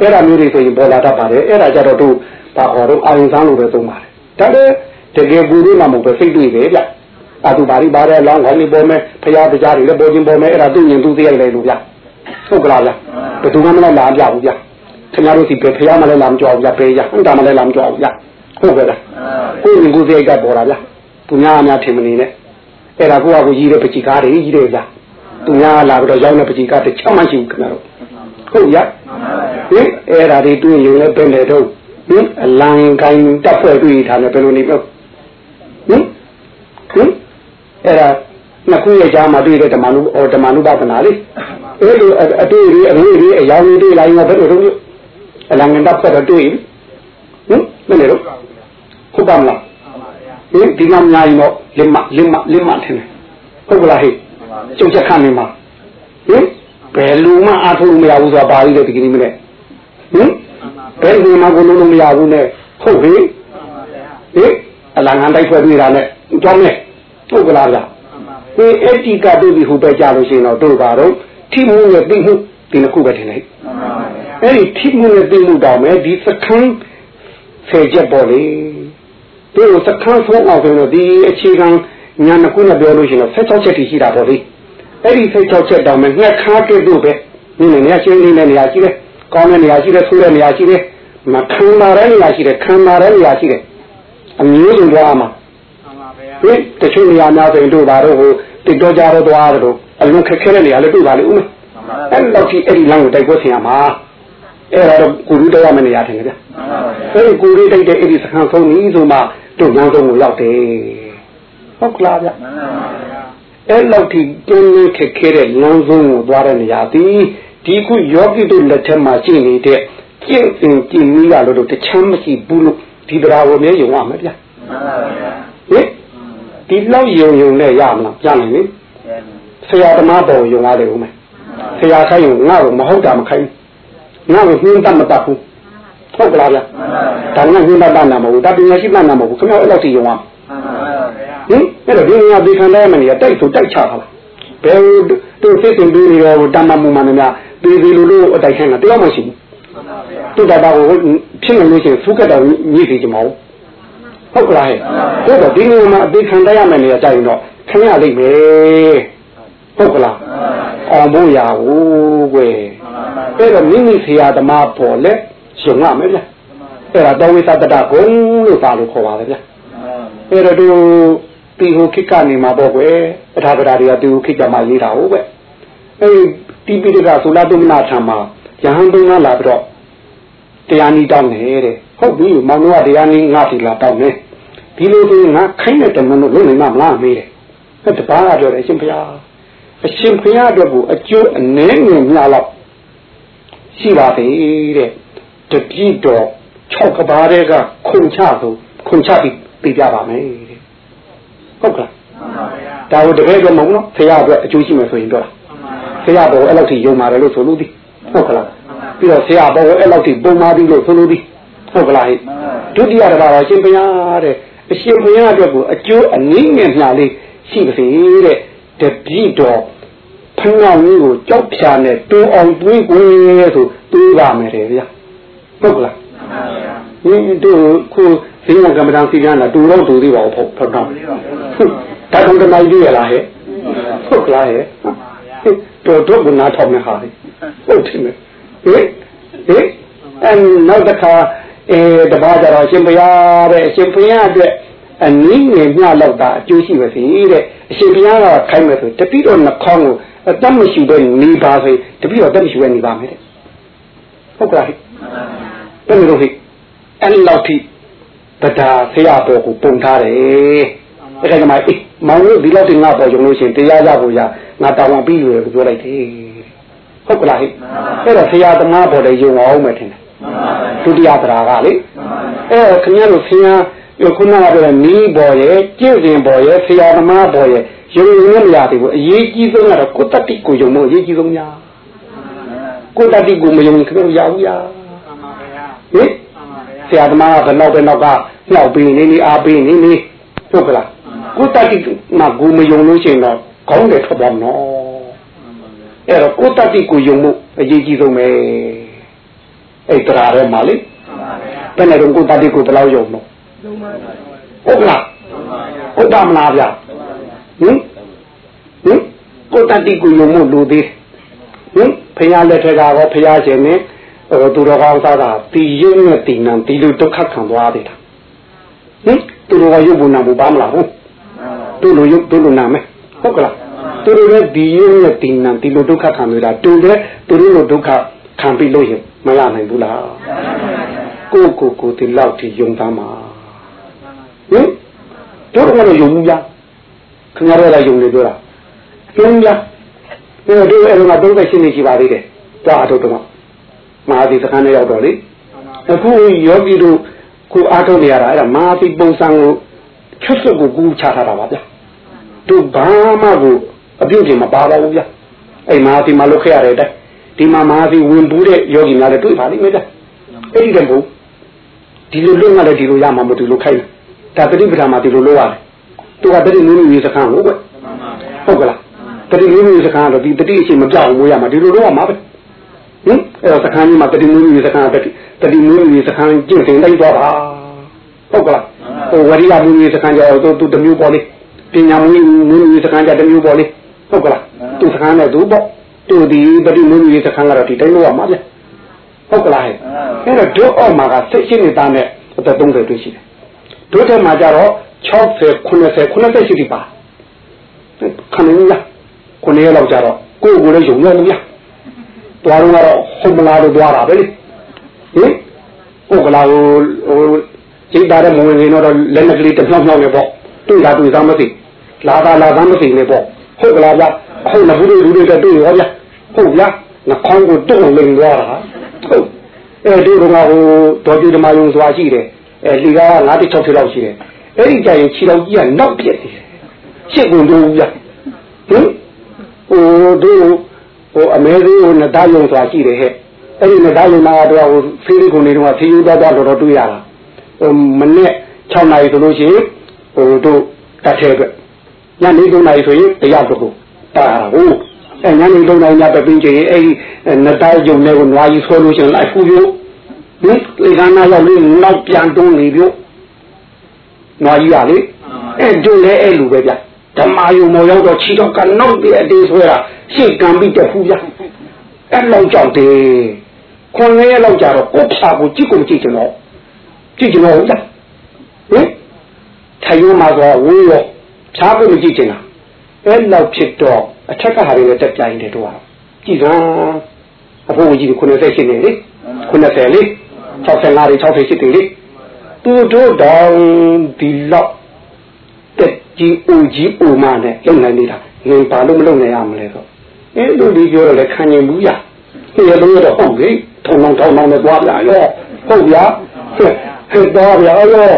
အဲ့ဒါမျိုးတွေဆိုရင်ပေါ်လာတတ်ပါတယ်အဲ့ဒါကြတော့တို့ဘာခေါ်တော့အာယုံစားလို့ပဲသုံးပါတယ်ဒါလည်းတကယ်ဘူးလို့မှမဟုတ်ပဲစိတ်တွေ့ပဲဗျ အတူပါရီပါတဲ့လောင်းခေါင်းလေးပေါ်မဲ့ဖရာတရားတွေလည်းပေါ်ခြင်းပေါ်မဲ့အဲ့ဒါသူ့ရင်သူသိရိုက်လိုက်လို့ဗျဟုတ်ကလားဗျဘယ်သူမှမလာပြဘူးဗျခင်ဗျားတို့စီပဲဖရာမလည်းလာမကြောက်ဗျပဲရဟန်တာမလည်းလာမကြောက်ဗျဟုတ်ကဲ့လားကိုယ်ရင်ကိုယ်သိရိုက်ကပေါ်တာဗျသူများအများထင်မနေနဲ့အဲ့ဒါကိုကကိုကြီးတဲ့ပချီကားတွေကြီးတယ်ဗျသူများလာပြီးတော့ရောက်တဲ့ပချီကားတစ်ချက်မှရှိဘူးခင်ဗျားတို့ဟုတ်ရဟင်အဲ့ဒါတွေတွေ့ရင်လည်းပဲလေတော့ဟင်အလံကိုင်းတက်ဖွဲ့တွေ့ထားတယ်ဘယ်လိုနေမလဲဟင်ဟင် အဲ့ဒါနှစ်ခုရဲ့ကြားမှာတွေ့တဲ့ဓမ္မနုဓမ္မနုပဒနာလေအဲ့လိုအတွေ့အကြုံအရေးအယောင်တွေတွေ့လာရင်ဘယ်လိုလုပ်လို့အလံငင်တက်ဖွဲ့တော့တွေ့ဟင်မနေတော့ဟုတ်ပါမလားဟင်ဒီကများရင်တော့လင်မလင်မလင်မထင်တယ်ဟုတ်ကလားဟဲ့ကျုပ်ချက်ခံနေမှာဟင်ဘယ်လူမှအားထုတ်လို့မရဘူးဆိုတာပါဠိတဲ့ဒီကနေ့မနေ့ဟင်ဘယ်လူမှကိုလုံးလို့မရဘူးနဲ့ဟုတ်ပြီဟင်အလံငန်းတိုက်ဖွဲ့တွေ့တာနဲ့ကြောင်းနဲ့ ဟုတ်ကလားဗျဒီအတ္တိကတို့ဒီဟိုပဲကြလို့ရှိရင်တော့တို့ပါတော့ထိမှုနဲ့သိမှုဒီနှစ်ခုပဲထင်လိုက်အဲ့ဒီထိမှုနဲ့သိမှုတောင်မဲ့ဒီစခန်းဆယ်ချက်ပေါ်လေတို့စခန်းဆုံးအောင်ဆိုတော့ဒီအခြေခံညာနှစ်ခုနဲ့ပြောလို့ရှိရင်တော့16ချက်ထိရှိတာပေါ့လေအဲ့ဒီ16ချက်တောင်မဲ့ငှက်ခါကဲ့သို့ပဲဒီနေရာချင်းနေတဲ့နေရာရှိတယ်ကောင်းတဲ့နေရာရှိတယ်ဆိုးတဲ့နေရာရှိတယ်မခံမာတဲ့နေရာရှိတယ်ခံမာတဲ့နေရာရှိတယ်အမျိုးစုံကြွားမှာ ဟင်တချို့နေရာများဆိုရင်တို့ပါတော့ဟိုတိတ်တော့ကြတော့သွားတော့အလုံးခက်ခဲတဲ့နေရာလည်းတွေ့ပါလိမ့်ဦးမယ်အဲ့လောက်ကြီးအဲ့ဒီလမ်းကိုတိုက်ပွဲဆင်ရမှာအဲ့ဒါတော့ကိုလူတရားမနေရထင်ကြဗျအဲ့ဒီကိုလူတိုက်တဲ့အဲ့ဒီစခန်းဆုံးပြီဆိုမှတို့နောက်ဆုံးကိုရောက်တယ်ဟုတ်ကလားဗျအဲ့လောက်ကြီးကျင်းနေခက်ခဲတဲ့လမ်းဆုံးကိုသွားတဲ့နေရာဒီဒီခုယောဂီတို့လက်ထက်မှာရှိနေတဲ့ကျင့်စဉ်ကြည်နည်းရလို့တချမ်းမရှိဘူးလို့ဒီတရားကိုမြဲယုံရမယ်ဗျဟင် ဒီလောက်ယုံယုံနဲ့ရမလားကြားနိုင်လေဆရာသမားပေါ်ယုံရတယ်ဦးမယ်ဆရာခိုင်းရင်ငါ့ကိုမဟုတ်တာမခိုင်းငါ့ကိုနှင်းတတ်မတတ်ဘူးဟုတ်ကလားဗျဒါကနှင်းတတ်တာမဟုတ်ဘူးဒါပညာရှိတတ်တာမဟုတ်ဘူးခင်ဗျားအဲ့လောက်ထိယုံရဟင်အဲ့တော့ဒီညာဒီခံတဲ့မနေတိုက်ဆိုတိုက်ချတာလားဘယ်သူစိတ်တင်ပြီးနေတော့တမ္မမူမှန်များပြည်စီလူတို့အတိုက်ခိုင်းတာတရားမရှိဘူးသူတတာကိုဖြစ်နေလို့ရှိရင်ဖုကတ်တော်ညှိစီကြမအောင် ဟုတ်ကလားဟဲ့ဟုတ်တော့ဒီနေရာမှာအသေးခံတတ်ရမယ်နေရာကြရင်တော့ခင်ရလိမ့်မယ်ဟုတ်ကလားအောင်ဖို့ရဘူးကွယ်အဲ့တော့မိမိဆရာသမားပေါ်လက်ယုံရမယ်ဗျအဲ့ဒါတော်ဝိသတ္တဂုံလို့ပါလို့ခေါ်ပါတယ်ဗျအဲ့တော့သူဒီဟိုခိကနေမှာပေါ့ကွယ်အထာပဒါတွေကသူခိကမှာရေးတာဟုတ်ပဲအဲ့ဒီတိပိဋကသုလတုမနာထံမှာယဟန်တုံးကလာပြီးတော့တရားနီးတောင်းနေတဲ့ဟုတ်ပြီမောင်တို့ကတရားနီးငါ့စီလာတောင်းနေ ဒီလိုဆိုငါခိုင်းတဲ့တမန်တို့လုံနေမှာမလားမေးတယ်အဲ့တပါးကပြောတယ်အရှင်ဘုရားအရှင်ဘုရားအတွက်ကိုအကျိုးအနည်းငယ်များတော့ရှိပါသေးတဲ့တပြည့်တော်6ကဘာတဲ့ကခုန်ချဆိုခုန်ချပြီးပြပြပါမယ်တဲ့ဟုတ်ကဲ့ဒါကိုတကယ်တော့မဟုတ်နော်ဘုရားအတွက်အကျိုးရှိမယ်ဆိုရင်ပြောတာဘုရားတော်အဲ့လောက်ထိယုံပါတယ်လို့ဆိုလို့ဒီဟုတ်ကလားပြီးတော့ဆရာဘောအဲ့လောက်ထိပုံမာပြီးလို့ဆိုလို့ဒီဟုတ်ကလားဒုတိယတစ်ပါးတော့ရှင်ဘုရားတဲ့ အရှင်ဘုရားအတွက်ကိုအကျိုးအနည်းငယ်မျှလေးရှိပါစေတဲ့တပြည့်တော်ဖဏောင်းကြီးကိုကြောက်ဖြာနဲ့တိုးအောင်တွေးကိုဆိုတွေးပါမယ်တဲ့ဗျာဟုတ်ကလားဟင်းတို့ခုဈေးကကမ္မဋ္ဌာန်းစီကန်းလာတူတော့တူသေးပါဘူးဖုတ်တော့ဒါကံကမိုင်းကြီးရလားဟဲ့ဟုတ်ကလားဟဲ့တို့တို့ကနားထောင်နေဟာဟုတ်တယ်ဟဲ့ဟဲ့အဲနောက်တစ်ခါ အဲတပါးကြတော့ရှင်ဘုရားတဲ့အရှင်ဘုရားအတွက်အနည်းငယ်မျှလောက်တာအကျိုးရှိပါစေတဲ့အရှင်ဘုရားကခိုင်းမယ်ဆိုတပိတော့နှခေါင်းကိုအတတ်မရှိတဲ့နေပါစေတပိတော့တတ်မရှိပဲနေပါမယ်တဲ့ဟုတ်ကဲ့ဘယ်လိုလုပ်ဟိအဲ့လောက်ထိတရားဆရာတော်ကိုပုံထားတယ်အဲ့ဒါကမှအေးမောင်တို့ဒီလောက်ထိငါပေါ်ကြုံလို့ရှိရင်တရားရဖို့ရငါတောင်းအောင်ပြီးလို့ပြောလိုက်တယ်ဟုတ်ကလားဟိအဲ့တော့ဆရာသမားပေါ်တယ်ယုံအောင်မယ်ထင်တယ် ဒုတိယတရားကလေအဲ့ခင်ဗျားတို့ဆရာခုနကပြောနီးပေါ်ရဲ့ကျင့်စဉ်ပေါ်ရဲ့ဆရာသမားပေါ်ရဲ့ယုံရင်းမရသေးဘူးအရေးကြီးဆုံးကတော့ကိုတတ္တိကိုယုံလို့အရေးကြီးဆုံးများကိုတတ္တိကိုမယုံခင်ဗျားတို့ရဘူးရဟဟင်ဆရာသမားကဘယ်တော့ဘယ်တော့ကမြောက်ပြီးနေနေအားပြီးနေနေဟုတ်ကလားကိုတတိမှာကိုမယုံလို့ရှိရင်တော့ကောင်းတယ်ထွက်ပါနော်အဲ့တော့ကိုတတိကိုယုံမှုအရေးကြီးဆုံးပဲ အဲ့တရားရဲမှာလေဘယ်နဲ့တော့ကိုတတိကိုဘယ်လောက်ယုံလို့ဟုတ်ကလားဟုတ်ပါမလားဗျဟင်ဟင်ကိုတတိကိုယုံမှုလူသေးဟင်ဖရာလက်ထက်ကတော့ဖရာရှင်နဲ့သူတော်ကောင်းသားကတီရုံနဲ့တီနံတီလူဒုက္ခခံသွားတယ်ဟင်သူတော်ကရုပ်ဘုံနာဘူးပါမလားဟုတ်သူလိုရုပ်သူလိုနာမယ်ဟုတ်ကလားသူတို့လည်းဒီရုပ်နဲ့တီနံတီလူဒုက္ခခံနေတာတူတယ်သူတို့လိုဒုက္ခ ခံပြီးလို့ရင်မရနိုင်ဘူးလားကိုကိုကိုဒီလောက်ထိယုံသားမှာဟင်တို့ကတော့ယုံဘူးလားခင်ဗျားတို့လည်းယုံနေကြလားယုံလားတို့တို့အဲ့တော့တော့ရှင်းနေရှိပါသေးတယ်ကြွားတော့တော့မဟာဒီစခန်းနဲ့ရောက်တော့လေအခုယောဂီတို့ကိုအားထုတ်နေရတာအဲ့ဒါမဟာဒီပုံစံကိုချွတ်စွတ်ကိုကူးချထားတာပါဗျာတို့ဘာမှကိုအပြုတ်ကြီးမပါပါဘူးဗျာအဲ့မဟာဒီမှာလုတ်ခဲ့ရတဲ့တိုင် ဒီမှာမဟာဒီဝင်ဘူးတဲ့ယောဂီများလည်းတွေ့ပါလိမ့်မယ်ဗျာအဲ့ဒီတည်းဘုဒီလိုလုပ်ရလဲဒီလိုရမှာမတူလို့ခိုင်းတယ်ဒါပฏิပဒါမှာဒီလိုလုပ်ရတယ်သူကတတိနည်းနည်းစခန်းဟုတ်ကွဟုတ်ကလားတတိနည်းနည်းစခန်းတော့ဒီတတိအချိန်မကြောက်ဘူးရမှာဒီလိုလုပ်ရမှာပဲဟင်အဲ့တော့စခန်းကြီးမှာတတိမူကြီးစခန်းတတိတတိမူကြီးစခန်းကျင့်တင်လိုက်တော့ပါဟုတ်ကလားဟိုဝရိယမူကြီးစခန်းကြောတော့သူတမျိုးပေါ်လေပညာမူကြီးမူကြီးစခန်းကြတမျိုးပေါ်လေဟုတ်ကလားသူစခန်းနဲ့သူပေါ့ သူဒီတတိမူကြီးစခန်းကတော့ဒီတိုင်းလို့ရမှာဗျဟုတ်ကလားဟဲ့အဲ့တော့ဒုအောက်မှာကစိတ်ရှိနေတာနဲ့အသက်30တွေ့ရှိတယ်ဒုထဲမှာကြတော့60 90 90ရှိပြီပါခဏလေးလားခုနှစ်ရက်လောက်ကြတော့ကိုယ်ကိုယ်လည်းယုံရလို့ရသွားတော့ကတော့ဟုတ်မလားလို့သွားတာပဲလေဟင်ပုဂ္ဂလာကိုဟိုစိတ်သားတဲ့မဝင်ရင်တော့လက်နဲ့ကလေးတစ်နှောက်နှောက်နေပေါ့တွေ့တာတွေ့သားမသိလာတာလာသားမသိနေပေါ့ဟုတ်ကလားဗျဟုတ်လားဘူးလူတွေကတွေ့ရောဗျ ဟုတ်ဗျနှခေါင်းကိုတုံလိန်သွားတာဟုတ်အဲဒီတော့ဟိုတော်ပြဓမ္မယုံစွာရှိတယ်အဲလီကားက9တိ6ဖြစ်လောက်ရှိတယ်အဲ့ဒီကြရင်ခြေတော်ကြီးကနောက်ပြက်နေတယ်ရှစ်ကုန်တော့ဗျဟင်ဟိုတို့ဟိုအမဲသေးဟိုနဒါယုံစွာရှိတယ်ဟဲ့အဲ့ဒီနဒါယုံမှာတော့ဟိုဖေးလေးကုန်နေတော့ဖေးယူသွားသွားတော့တွေ့ရတာဟိုမနေ့6နာရီဆိုလို့ရှိရင်ဟိုတို့တတ်ထဲအတွက်ညနေ3နာရီဆိုရင်တရားတော့တာတာဟုတ် အဲညနေ3နာရီညပဲပြင်ချင်အဲ့ဒီနဒါယုံနဲ့ကိုနွားကြီးဆွဲလို့ရှိရင်လိုက်ဖူးပြုဟင်လေကနာရောက်လို့နောက်ပြန်တွန်းနေပြုနွားကြီးရလေအဲ့တို့လည်းအဲ့လိုပဲဗျဓမ္မယုံမောရောက်တော့ခြေတော့ကနောက်ပြအတေးဆွဲတာရှေ့ကံပြီးတက်ဖူးဗျအဲ့လောက်ကြောက်တယ်ခွန်လေးလောက်ကြတော့ကိုယ်ဖြာကိုကြည့်ကိုကြည့်ကြတော့ကြည့်ကြတော့ဗျဟင်ထိုင်ရမှာဆိုဝေးရောဖြာကိုမကြည့်ချင်တာအဲ့လောက်ဖြစ်တော့ အထက်ကဟာတွေလည်းတက်ပြိုင်တယ်တို့ဟာကြည့်စမ်းအဖိုးကြီး90ရှိနေလေ90လေ65တွေ60ရှိတယ်လေသူတို့တောင်ဒီလောက်တက်ကြီးဦးကြီးဦးမနဲ့လုံနိုင်နေတာငင်ပါလို့မလုံနိုင်ရမလဲဆိုအဲ့လိုဒီပြောတော့လည်းခံရင်ဘူးရဒီလိုတော့ဟုတ်ပြီထုံထုံထုံထုံနဲ့သွားပြရောဟုတ်ဗျာဟဲ့သွားဗျာရော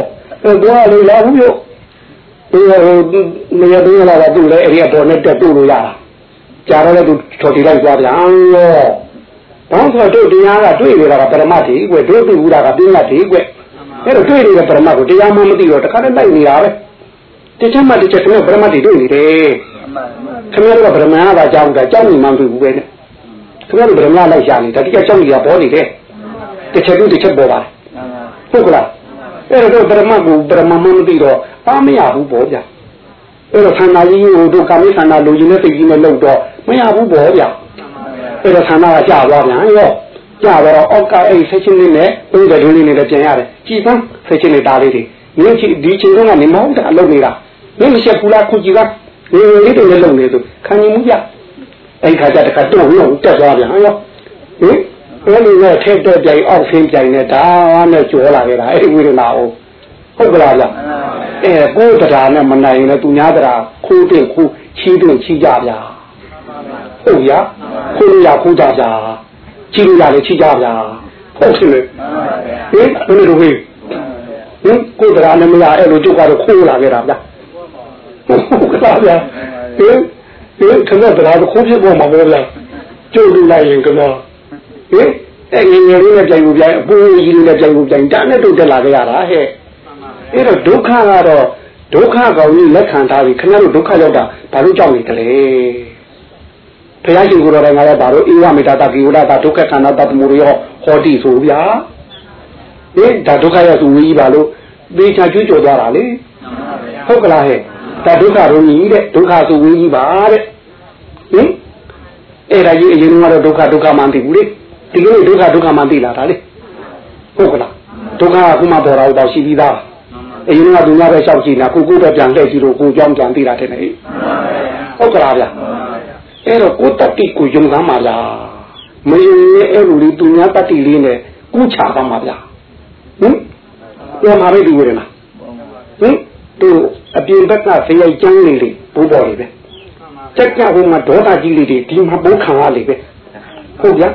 အဲ့သွားလို့လာဘူးရော ဒီနေရာတွေလာတော့သူလည်းအဲ့ဒီအပေါ်နဲ့တက်တူလို့ရတာကြာတော့လည်းသူချော်တီလိုက်သွားဗျာရောဘာလို့ဆိုတော့တရားကတွေ့နေတာကပရမတ်ကြီးကွတို့တွေ့ဘူးတာကပြင်းတ်ကြီးကွအဲ့တော့တွေ့နေတဲ့ပရမတ်ကိုတရားမှမသိတော့တခါတည်းလိုက်နေတာပဲတစ်ချက်မှတစ်ချက်ခင်ဗျပရမတ်ကြီးတွေ့နေတယ်ခင်ဗျားတို့ကဗရမဏကကြောင်းတာကြောင်းနေမှမတွေ့ဘူးပဲနဲ့ခင်ဗျားတို့ဗရမဏလိုက်ရှာနေတာဒီကကြောင်းကြီးကပေါ်နေတယ်တစ်ချက်တူတစ်ချက်ပေါ်ပါဟုတ်ကလားအဲ့တော့ဗရမကိုဗရမမမသိတော့ အားမရဘူးပေါ့ဗျအဲ့တော့ခန္ဓာကြီးကိုတို့ကာမိခန္ဓာလူကြီးနဲ့စိတ်ကြီးနဲ့လှုပ်တော့မရဘူးပေါ့ဗျအဲ့တော့ခန္ဓာကကြာသွားပြန်ရောကြာတော့အောက်ကအဲ့ဆက်ချင်းလေးနဲ့ဥဒ္ဒလေးနဲ့လည်းပြန်ရတယ်ကြည်ပန်းဆက်ချင်းလေးတားလေးတွေမင်းဒီချိန်တုန်းကနေမဟုတ်တာအလုပ်နေတာမင်းမချက်ဘူးလားခုကြည့်ကဒီလေးတွေလည်းလုံနေသူခံယူမှုကြအဲ့ခါကျတခါတော့လုံးတက်သွားပြန်ဟောဟင်အဲ့လိုနဲ့ထက်တော့ကြိုင်အောက်ဆင်းကြိုင်နဲ့ဒါနဲ့ကြောလာခဲ့တာအဲ့ဒီဝိရဏအောင် ဟုတ်ကလားဗျအဲကိုယ်တရားနဲ့မနိုင်ရင်လည်းသူများတရားခိုးတဲ့ခိုးချီးတဲ့ချီးကြဗျာဟုတ်ရခိုးရခိုးကြဗျာချီးလို့ရတယ်ချီးကြဗျာဟုတ်တယ်လေဟင်ဘယ်လိုလဲဟင်ကိုယ်တရားနဲ့မရအဲ့လိုကျုပ်ကတော့ခိုးလာခဲ့တာဗျာဟုတ်ကဲ့ဗျာဟင်ဟင်ခဏတရားကိုခိုးဖြစ်ပေါ်မှာမဟုတ်လားကျုပ်လူလိုက်ရင်ကမဟင်အဲငငယ်လေးနဲ့ကြိုင်ကိုကြိုင်အပူကြီးလေးနဲ့ကြိုင်ကိုကြိုင်ဒါနဲ့တို့တက်လာကြရတာဟဲ့ အဲ့တော့ဒုက္ခကတော့ဒုက္ခကောင်ကြီးလက်ခံထားပြီးခင်ဗျားတို့ဒုက္ခရောက်တာဘာလို့ကြောက်နေကြလဲဘုရားရှင်ကိုယ်တော်တိုင်ကလည်းဘာလို့ဧဝမေတ္တာကိဝဒတာဒုက္ခခန္ဓာတတမှုရောဟောတိဆိုဗျာဟင်ဒါဒုက္ခရောက်သူဝေးပါလို့သေချာကျွကြော်သွားတာလေဟုတ်ကလားဟဲ့ဒါဒုက္ခရုံကြီးတဲ့ဒုက္ခဆိုဝေးကြီးပါတဲ့ဟင်အဲ့ဒါကြီးအရင်ကတော့ဒုက္ခဒုက္ခမှန်သိဘူးလေဒီလိုဒုက္ခဒုက္ခမှန်သိလာတာလေဟုတ်ကလားဒုက္ခကခုမှပေါ်လာတော့ရှိပြီးသား အရင်ကသူများပဲလျှောက်ကြည့်နေတာကိုကိုပဲပြန်လှည့်ကြည့်လို့ကိုကြောင်းပြန်သိတာတဲ့နေဟုတ်ကလားဗျအဲ့တော့ကိုတတိကိုယုံသားမှာလားမယုံရဲ့အဲ့လိုလေးသူများတတိလေးနဲ့ကူးချပါမှာဗျဟင်ပြောမှာပဲဒီဝေဒနာဟင်သူအပြင်ဘက်ကဇေယိုက်ကျန်းလေးလေးဘိုးပေါ်လေးပဲကြက်ကြဟိုမှာဒေါသကြီးလေးတွေဒီမှာဘိုးခံရလေးပဲဟုတ်ဗျာ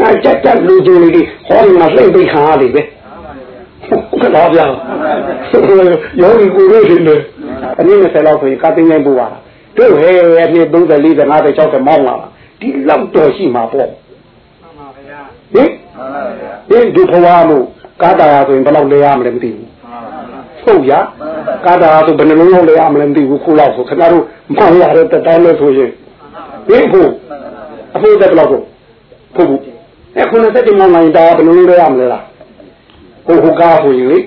အဲကြက်ကြက်လူကြီးလေးတွေဟောဒီမှာလှိမ့်ပိတ်ခံရလေးပဲ ဟုတ်ကဲ့လားဗျာယောဂီကိုရရှင်လေအနည်း20လောက်ဆိုရင်ကာတင်းနိုင်ပို့ပါလားတို့ဟဲ့အနည်း30 40 50 60မောင်းလာဒီလောက်တော်ရှိမှာပေါ့ဟင်ဟင်ဒီဘဝမို့ကာတာရဆိုရင်ဘယ်လောက်လဲရမလဲမသိဘူးဟုတ်ရကာတာဆိုဘယ်နှလုံးလုံးလဲရမလဲမသိဘူးခုလောက်ဆိုခင်ဗျားတို့မောင်းရတဲ့တတိုင်းလဲဆိုရင်ဟင်ဖို့အဖို့တက်တော့ဖို့ဖို့ဘူးအခုနဲ့တက်မောင်းနိုင်တာဘယ်နှလုံးလဲရမလဲလား ဟိုဟိုကားဆိုရင်လေ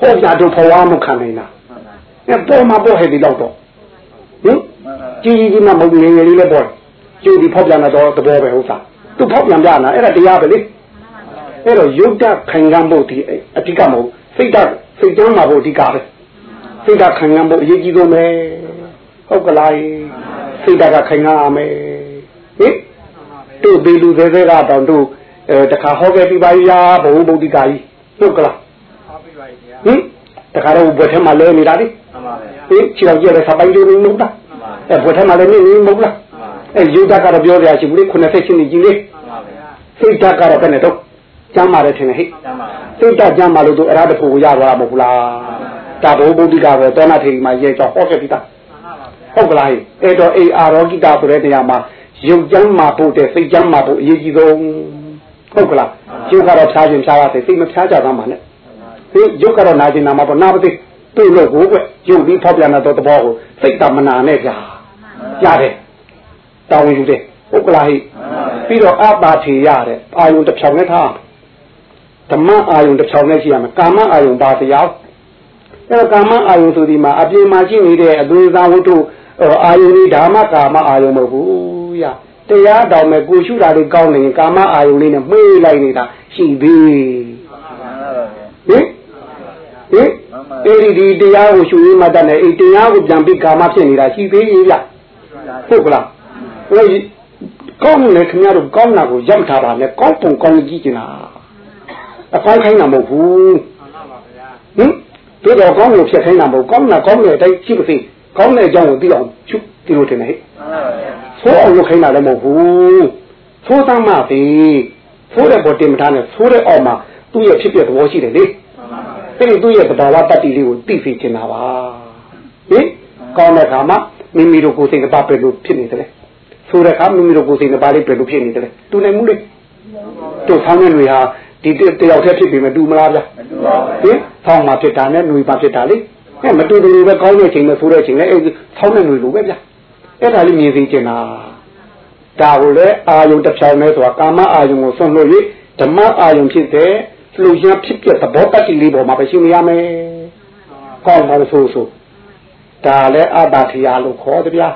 ဟုတ်ကြတို့ဘဝမှုခံနေတာအဲပေါ်မှာပေါ်ဟဲ့ဒီလောက်တော့ဟင်ကြီးကြီးကြီးမှမဟုတ်ငယ်ငယ်လေးလည်းပေါ်ကျိုးဒီဖောက်ပြန်တော့သဘောပဲဟုတ်သားသူဖောက်ပြန်ပြနာအဲ့ဒါတရားပဲလေအဲ့တော့ယုတ်တခံကမ်းဖို့ဒီအဓိကမဟုတ်စိတ်တစိတ်တမ်းမှာဖို့အဓိကပဲစိတ်တခံကမ်းဖို့အရေးကြီးဆုံးပဲဟုတ်ကလားစိတ်တကခံကမ်းရမယ်ဟင်တို့ဘေလူသေးသေးကတော့တို့ အဲတခါဟောခဲ့ပြပါရာဘုံဗုဒ္ဓကာကြီးဟုတ်ကလားဟင်တခါတော့ဘွယ်ထဲမှာလဲနေတာလေဟင်ခြေတော်ကျတဲ့စပိုင်လေးမဟုတ်လားအဲဘွယ်ထဲမှာလဲနေနေမဟုတ်လားအဲယုတ်တကတော့ပြောရရှိဘူးလေ90ချင်းကြီးလေစိတ်ဓာတ်ကတော့ဘယ်နဲ့တော့ကျမ်းပါတယ်ထင်တယ်ဟိစိတ်ဓာတ်ကျမ်းပါလို့သူအရာတဖို့ရသွားတာမဟုတ်လားဒါဘုဗုဒ္ဓကပဲသောနာထေရီမှာရဲကြောဟောခဲ့ပြီးသားဟုတ်ကလားအဲ့တော့အေအာရောဂိတာဆိုတဲ့နေရာမှာယုတ်ကျမ်းမှာပို့တဲ့စိတ်ကျမ်းမှာပို့အရေးကြီးဆုံး ဟုတ်ကလားယုတ်ကတော့ဖြားခြင်းဖြားရစေစိတ်မဖြားကြသားမှာနဲ့ဒီယုတ်ကတော့နာခြင်းနာမှာပေါ့နာမသိတွေ့လို့ကိုကွယုတ်ပြီးဖောက်ပြန်တဲ့သဘောကိုစိတ်တမနာနဲ့ကြာကြားတယ်တောင်းယူတယ်ဟုတ်ကလားဟိပြီးတော့အပါထေရတဲ့အာယုံတစ်ဖြောင်နဲ့ထားဓမ္မအာယုံတစ်ဖြောင်နဲ့ရှိရမယ်ကာမအာယုံပါတရားအဲကာမအာယုံဆိုဒီမှာအပြင်မှာရှိနေတဲ့အသွေးသားဝတ္ထုအာယုန်ဒီဓမ္မကာမအာယုန်မဟုတ်ဘူးရ တရားတော်မဲ့ကိုရှုတာလေးကောင်းနေရင်ကာမအာယုန်လေးနဲ့မှေးလိုက်နေတာရှိသေးဟင်ဟင်အဲဒီဒီတရားကိုရှုရင်းမှတတ်တယ်အဲတရားကိုပြန်ပြီးကာမဖြစ်နေတာရှိသေးရဲ့ဗျဟုတ်ကလားဟိုကောင်းနေခင်ဗျားတို့ကောင်းတာကိုရပ်ထားပါနဲ့ကောင်းပုံကောင်းကြည့်နေတာအကောင်းခိုင်းတာမဟုတ်ဘူးဟင်တို့တော့ကောင်းကိုဖြစ်ခိုင်းတာမဟုတ်ကောင်းတာကောင်းတဲ့အတိုင်းရှိပါစေကောင်းတဲ့အကြောင်းကိုသိအောင်ချွတ် ဒီလိုထင်တယ်ဟဲ့ဆိုးအောင်လုပ်ခိုင်းတာလည်းမဟုတ်ဘူးဆိုးသမ်းမှပဲဆိုးတဲ့ဘောတင်မထားနဲ့ဆိုးတဲ့အောက်မှာသူ့ရဲ့ဖြစ်ပြသဘောရှိတယ်လေအဲ့ဒီသူ့ရဲ့သဘာဝတတ္တိလေးကိုသိစေချင်တာပါဟင်ကောင်းတဲ့ခါမှာမိမိတို့ကိုယ်စိတ်ကပါပဲလို့ဖြစ်နေတယ်ဆိုတဲ့ခါမိမိတို့ကိုယ်စိတ်ကပါလေးပဲလို့ဖြစ်နေတယ်တူနိုင်မှုလေတို့ဆောင်းတဲ့တွေဟာဒီတယောက်တည်းဖြစ်ပြီမတူမလားဗျာဟင်ဆောင်းမှာဖြစ်တာနဲ့ຫນွေပါဖြစ်တာလေအဲမတူတူပဲကောင်းတဲ့အချိန်နဲ့ဆိုတဲ့အချိန်နဲ့အဲဆောင်းတဲ့ຫນွေလိုပဲဗျာ အဲ့ဒါလေးမြင်သိချင်တာဒါကိုလေအာယုံတစ်ဖြောင်နဲ့ဆိုတာကာမအာယုံကိုဆွန့်လို့၍ဓမ္မအာယုံဖြစ်တဲ့လူရန်ဖြစ်ပြသဘောတတ်တိလေးပေါ်မှာပဲရှင်းရမယ်ကောင်းပါလို့ဆိုဆိုဒါလည်းအတ္တထရာလို့ခေါ်တယ်ဗျာ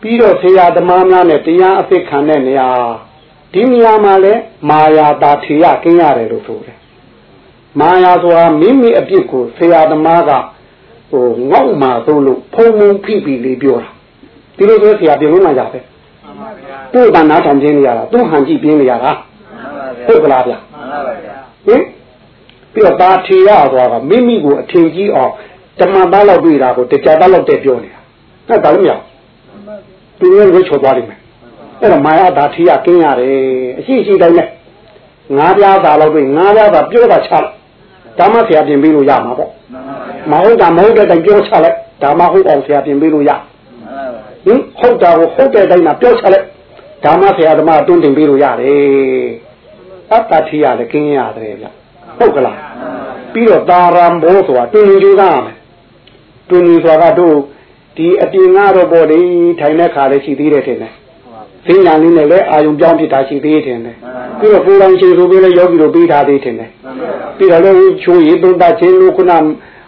ပြီးတော့ဆရာသမားများနဲ့တရားအစ်စ်ခံတဲ့နေရာဒီနေရာမှာလဲမာယာတာထရကင်းရတယ်လို့ဆိုတယ်မာယာဆိုတာမိမိအပြစ်ကိုဆရာသမားကဟိုငေါ့မှာသို့လို့ဖုံဖုံဖိပြီးလေးပြောတာ ဒီလိုဆိုဆရာပြင်လို့မှရပဲသူ့ဘာနာထောင်ပြင်းနေရတာသူ့ဟန်ကြည့်ပြင်းနေရတာဟုတ်ကလားဗျဟင်ပြီးတော့တာထရဆိုတာကမိမိကိုအထင်ကြီးအောင်ဓမ္မသားလောက်တွေ့တာကိုတရားသားလောက်တဲ့ပြောနေတာအဲ့ဒါလည်းမရသူလည်းဝိချော်သွားလိမ့်မယ်အဲ့တော့မာယာဒါထီရကင်းရတယ်အရှိရှိတိုင်းနဲ့ငါးပြားသာလောက်တွေ့ငါးပြားသာပြောတာချလိုက်ဓမ္မဆရာပြင်ပေးလို့ရမှာပေါ့မဟုတ်တာမဟုတ်တဲ့တိုင်းပြောချလိုက်ဓမ္မဟုတ်အောင်ဆရာပြင်ပေးလို့ရ ဟင်ဟုတ်တာကိုဟုတ်တဲ့တိုင်းမှာပြောချလိုက်ဓမ္မဆရာဓမ္မအတွင်းတင်ပေးလို့ရတယ်အတ္တထိရလည်းကင်းရတယ်ဗျဟုတ်ကလားပြီးတော့တာရံဘောဆိုတာတွင်တွင်ကြိုးစားရမယ်တွင်တွင်ဆိုတာတို့ဒီအပြင်ကတော့ပေါ့လေထိုင်တဲ့ခါလည်းရှိသေးတယ်ထင်တယ်ဈဉ္ညာလေးနဲ့လည်းအာယုံပြောင်းဖြစ်တာရှိသေးတယ်နဲ့ပြီးတော့ကိုယ်တိုင်ချိန်ဆိုပြီးလည်းယောဂီတို့ပေးထားသေးတယ်နဲ့ပြီးတော့လည်းချိုးရည်သုံးတာချင်းလို့ခုန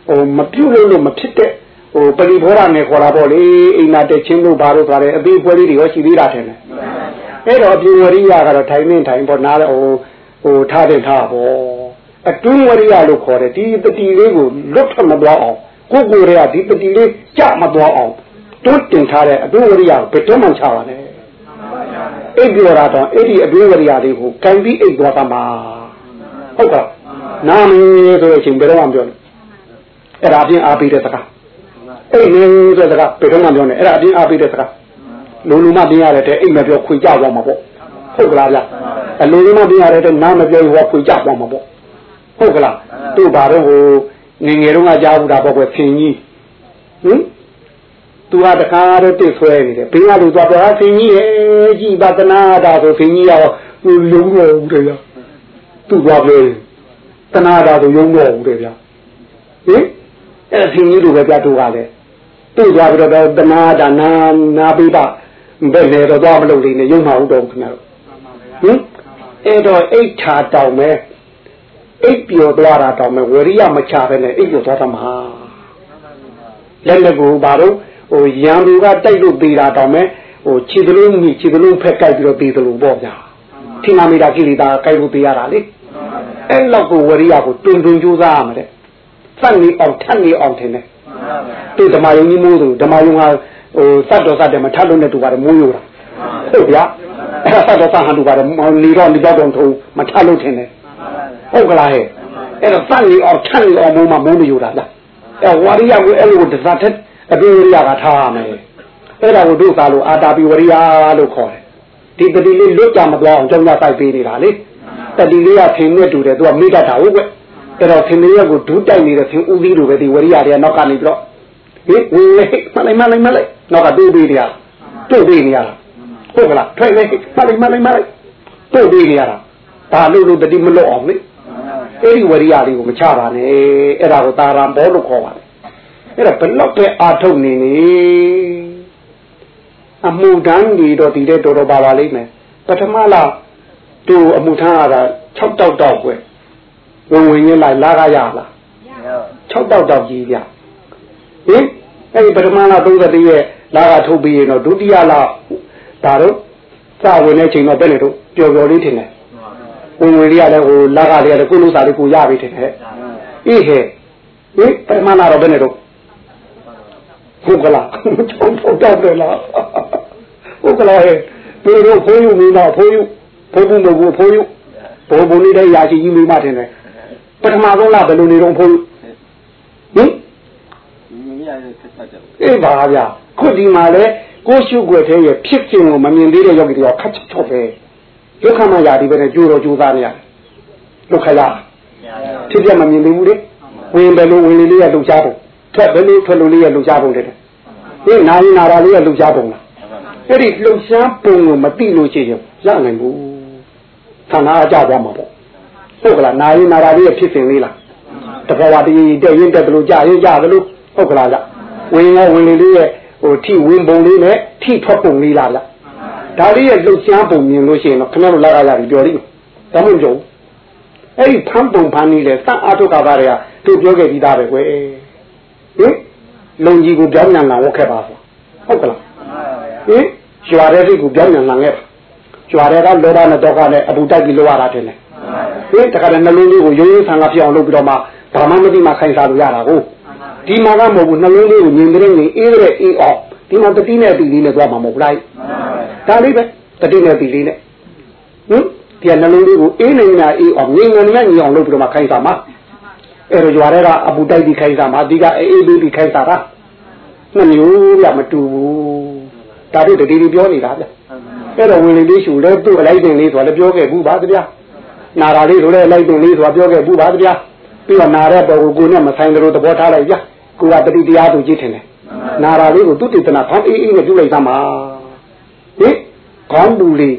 ဟိုမပြုတ်လို့မဖြစ်တဲ့ ဟိုပရိဘောရနဲ့ခေါ်တာပေါ့လေအိမ်နာတက်ချင်းလို့ဘာလို့ဆိုရဲအသေးပွဲလေးတွေရောရှိသေးတာထင်တယ်အဲ့တော့အပြင်ဝရိယကတော့ထိုင်နေထိုင်ပေါ့နားလည်းဟိုဟိုထားတဲ့ထားပေါ့အတွင်းဝရိယလို့ခေါ်တယ်ဒီတတိလေးကိုလွတ်ထွက်မသွားအောင်ကိုယ်ကိုယ်ရဲ့ဒီတတိလေးကြမသွားအောင်တွန်းတင်ထားတဲ့အတွင်းဝရိယကိုဘယ်တော့မှချပါနဲ့အိပ်ပြောတာတော့အဲ့ဒီအတွင်းဝရိယလေးကိုကံပြီးအိပ်သွားတာမှာဟုတ်ကဲ့နာမည်ဆိုတဲ့အချိန်ဘယ်တော့မှပြောတယ်အဲ့ဒါအပြင်အားပေးတဲ့စကား အဲ့ဒီဆိုတဲ့စကားဘယ်တော့မှပြောနေအဲ့ဒါအပြင်အားပေးတဲ့စကားလူလူမတင်ရတဲ့အိမ်မပြောခွေကြသွားမှာပေါ့ဟုတ်ကလားဗျအလူလူမတင်ရတဲ့နားမပြောဟောခွေကြသွားမှာပေါ့ဟုတ်ကလားတို့ဘာတော့ဟိုငငယ်တုန်းကကြားဘူးတာပေါ့ကွယ်ဖင်ကြီးဟင်သူကတခါတော့တစ်ဆွဲနေတယ်ဘင်းကလူသွားတော့ဖင်ကြီးရဲ့ကြည်ပါတနာတာဆိုဖင်ကြီးရောဟိုလုံးတော့ဦးတယ်ဗျသူသွားပြောတယ်တနာတာဆိုယုံတော့ဦးတယ်ဗျဟင်အဲ့ဖင်ကြီးတို့ပဲပြတို့ကလည်း သူ့သွားပြီးတော့တနာတာနာနာပိပါဘယ်နဲ့တော့သွားမလုပ်လိမ့်နဲ့ယုံမှာဟုတ်တော့ခင်ဗျားတို့ဟင်အဲ့တော့အိဋ္ဌာတောင်မဲ့အိပ်ပျော်သွားတာတောင်မဲ့ဝရိယမချပဲနဲ့အိပ်ပျော်သွားတာမှာလက်လက်ကိုဘာလို့ဟိုရံသူကတိုက်လို့ပေးတာတောင်မဲ့ဟိုခြေသလုံးမိခြေသလုံးဖက်ကြိုက်ပြီးတော့ပေးသလိုပေါ့ဗျာထိနာမိတာကိလေသာကြိုက်လို့ပေးရတာလေအဲ့လောက်ကိုဝရိယကိုတွင်တွင်ကြိုးစားရမယ်တဲ့စက်နေအောင်ထက်နေအောင်ထင်တယ် သူဓမ္မယုံကြီးမိုးသူဓမ္မယုံကဟိုစတ်တော်စတ်တယ်မထပ်လို့နဲ့တူပါတယ်မိုးယိုတာဟုတ်ဗျာအဲ့ဒါစတ်တော်စတ်ဟန်တူပါတယ်နေတော့နေတော့တုံထုံမထပ်လို့ထင်တယ်ဟုတ်ကလားဟဲ့အဲ့တော့စက်နေအောင်ထက်နေအောင်မိုးမှာမိုးမယိုတာလားအဲ့ဝရိယကိုအဲ့လိုတစားတဲ့အတွင်းဝရိယကထားရမယ်အဲ့ဒါကိုဒုစာလို့အာတာပိဝရိယလို့ခေါ်တယ်ဒီတတိလေးလွတ်ကြမသွားအောင်ကြောင်းကြတိုက်ပေးနေတာလေတတိလေးကဖင်နဲ့တူတယ်သူကမိတတ်တာဟုတ်ကွ အဲ့တော့ဖင်လေးကိုဒူးတိုက်နေတဲ့ဖင်ဦးသီးလိုပဲဒီဝရိယတွေကနောက်ကနေပြီးတော့ဟေးဝင်လေမလိုက်မလိုက်မလိုက်နောက်ကတိုးပေးနေရတိုးပေးနေရတာဟုတ်ကလားထွက်လေမလိုက်မလိုက်မလိုက်တိုးပေးနေရတာဒါလို့လို့တတိမလွတ်အောင်လေအဲ့ဒီဝရိယလေးကိုမချပါနဲ့အဲ့ဒါကိုတာရံဘောလို့ခေါ်ပါတယ်အဲ့ဒါဘလောက်ပဲအာထုတ်နေနေအမှုတန်းကြီးတော့ဒီတဲ့တော်တော်ပါပါလိမ့်မယ်ပထမလားသူအမှုထမ်းရတာ6တောက်တောက်ွယ် ဝင်ဝင်ရလိုက်လာကရလား6တောက်တောက်ကြီးပြဟင်အဲ့ဒီပထမလား31ရဲ့လာကထုတ်ပြီးရင်တော့ဒုတိယလားဒါတော့စဝင်တဲ့ချိန်တော့ပဲလေတို့ပျော်ပျော်လေးထင်တယ်ဝင်ဝင်လေးကလည်းဟိုလာကလေးကလည်းကိုလို့စားလေးကိုရပြီထင်တယ်အေးဟဲ့ဟင်ပထမလားတော့ပဲလေတို့ဟုတ်ကလားချုံထုတ်တော့တယ်လားဟုတ်ကလားဟဲ့ဒီလိုဖိုးယူနေတော့ဖိုးယူဖိုးဘူးမဟုတ်ဖိုးယူဘိုးဘုံလေးတဲ့ရာရှိကြီးမိမထင်တယ် ပထမဆုံးလားဘယ်လိုနေတော့ဖိုးယူဟင်အေးပါဗျာခုဒီမှာလေကိုရှုွယ်တဲ့ရဲ့ဖြစ်ခြင်းကိုမမြင်သေးတဲ့ယောဂီတွေကခက်ချော့ပဲဒုက္ခမရာဒီပဲနဲ့ကြိုးတော်ကြိုးစားနေရတယ်ဒုက္ခရဖြစ်ပြမမြင်သေးဘူးလေဝင်တယ်လို့ဝင်လေးလေးရလှုပ်ရှားဖို့ထွက်တယ်လို့ထွက်လို့လေးရလှုပ်ရှားဖို့တဲ့ဒီနာရင်နာရာလေးရလှုပ်ရှားပုံလားအဲ့ဒီလှုပ်ရှားပုံကိုမသိလို့ရှိရင်ရနိုင်ဘူးဌာနအကြသွားမှာပေါ့ ဟုတ်ကလားနာရင်နာရာလေးရဖြစ်စဉ်လေးလားတဘောဝတည်းတဲ့ရင်တက်တယ်လို့ကြာရင်ကြာတယ်လို့ဟုတ်ကလားကြဝင်ရောဝင်လေးလေးရဟိုထိဝင်ပုံလေးနဲ့ထိထွက်ပုံလေးလားလားဒါလေးရဲ့လှုပ်ရှားပုံမြင်လို့ရှိရင်တော့ခင်ဗျားတို့လာရရတယ်ပြောလိမ့်မယ်ဒါမှမဟုတ်အဲ့ဒီဖမ်းပုံဖမ်းနေလေစအထုကပါတွေကသူပြောခဲ့ပြီးသားပဲကွယ်ဟင်လုံကြီးကိုပြောင်းမြန်လာဝက်ခဲ့ပါဆိုဟုတ်ကလားဟင်ကျွာတဲ့စိတ်ကိုပြောင်းမြန်လာခဲ့ကျွာတဲ့ကလောဘနဲ့ဒေါကနဲ့အပူတိုက်ပြီးလောရတာတင်တယ် ဟင်တခါတည်းနှလုံးလေးကိုရိုးရိုးဆန်ကဖြစ်အောင်လုပ်ပြီးတော့မှဘာမှမသိမှခိုင်စားလို့ရတာကိုဒီမှာကမဟုတ်ဘူးနှလုံးလေးကိုညင်တဲ့နေအေးတဲ့အေးအောင်ဒီမှာတတိနဲ့တီလေးနဲ့သွားမှာမဟုတ်လားဒါလေးပဲတတိနဲ့တီလေးနဲ့ဟင်ဒီနှလုံးလေးကိုအေးနေနေအေးအောင်ငြိမ်ငြိမ်နဲ့ညီအောင်လုပ်ပြီးတော့မှခိုင်စားမှာအဲ့တော့ရွာထဲကအပူတိုက်ပြီးခိုင်းစားမှာဒီကအေးအေးပြီးခိုင်းစားတာနှစ်မျိုးပြမတူဘူးဒါတို့တတိတိပြောနေတာဗျအဲ့တော့ဝင်လေလေးရှူလဲသူ့အလိုက်တင်လေးဆိုတာလည်းပြောခဲ့ဘူးပါဗျာ နာရာလေးတို့လည်းအလိုက်တင်လေးဆိုတာပြောခဲ့ဘူးပါဗျာပြီးတော့နာတဲ့ပေါ်ကိုကိုနဲ့မဆိုင်တယ်လို့သဘောထားလိုက်ဗျာကိုကတတိတရားသူကြည့်ထင်တယ်နာရာလေးကိုသူတည်တနာဖောင်းအေးအေးနဲ့ပြုလိုက်သမှာဟင်ခေါင်းတူလေး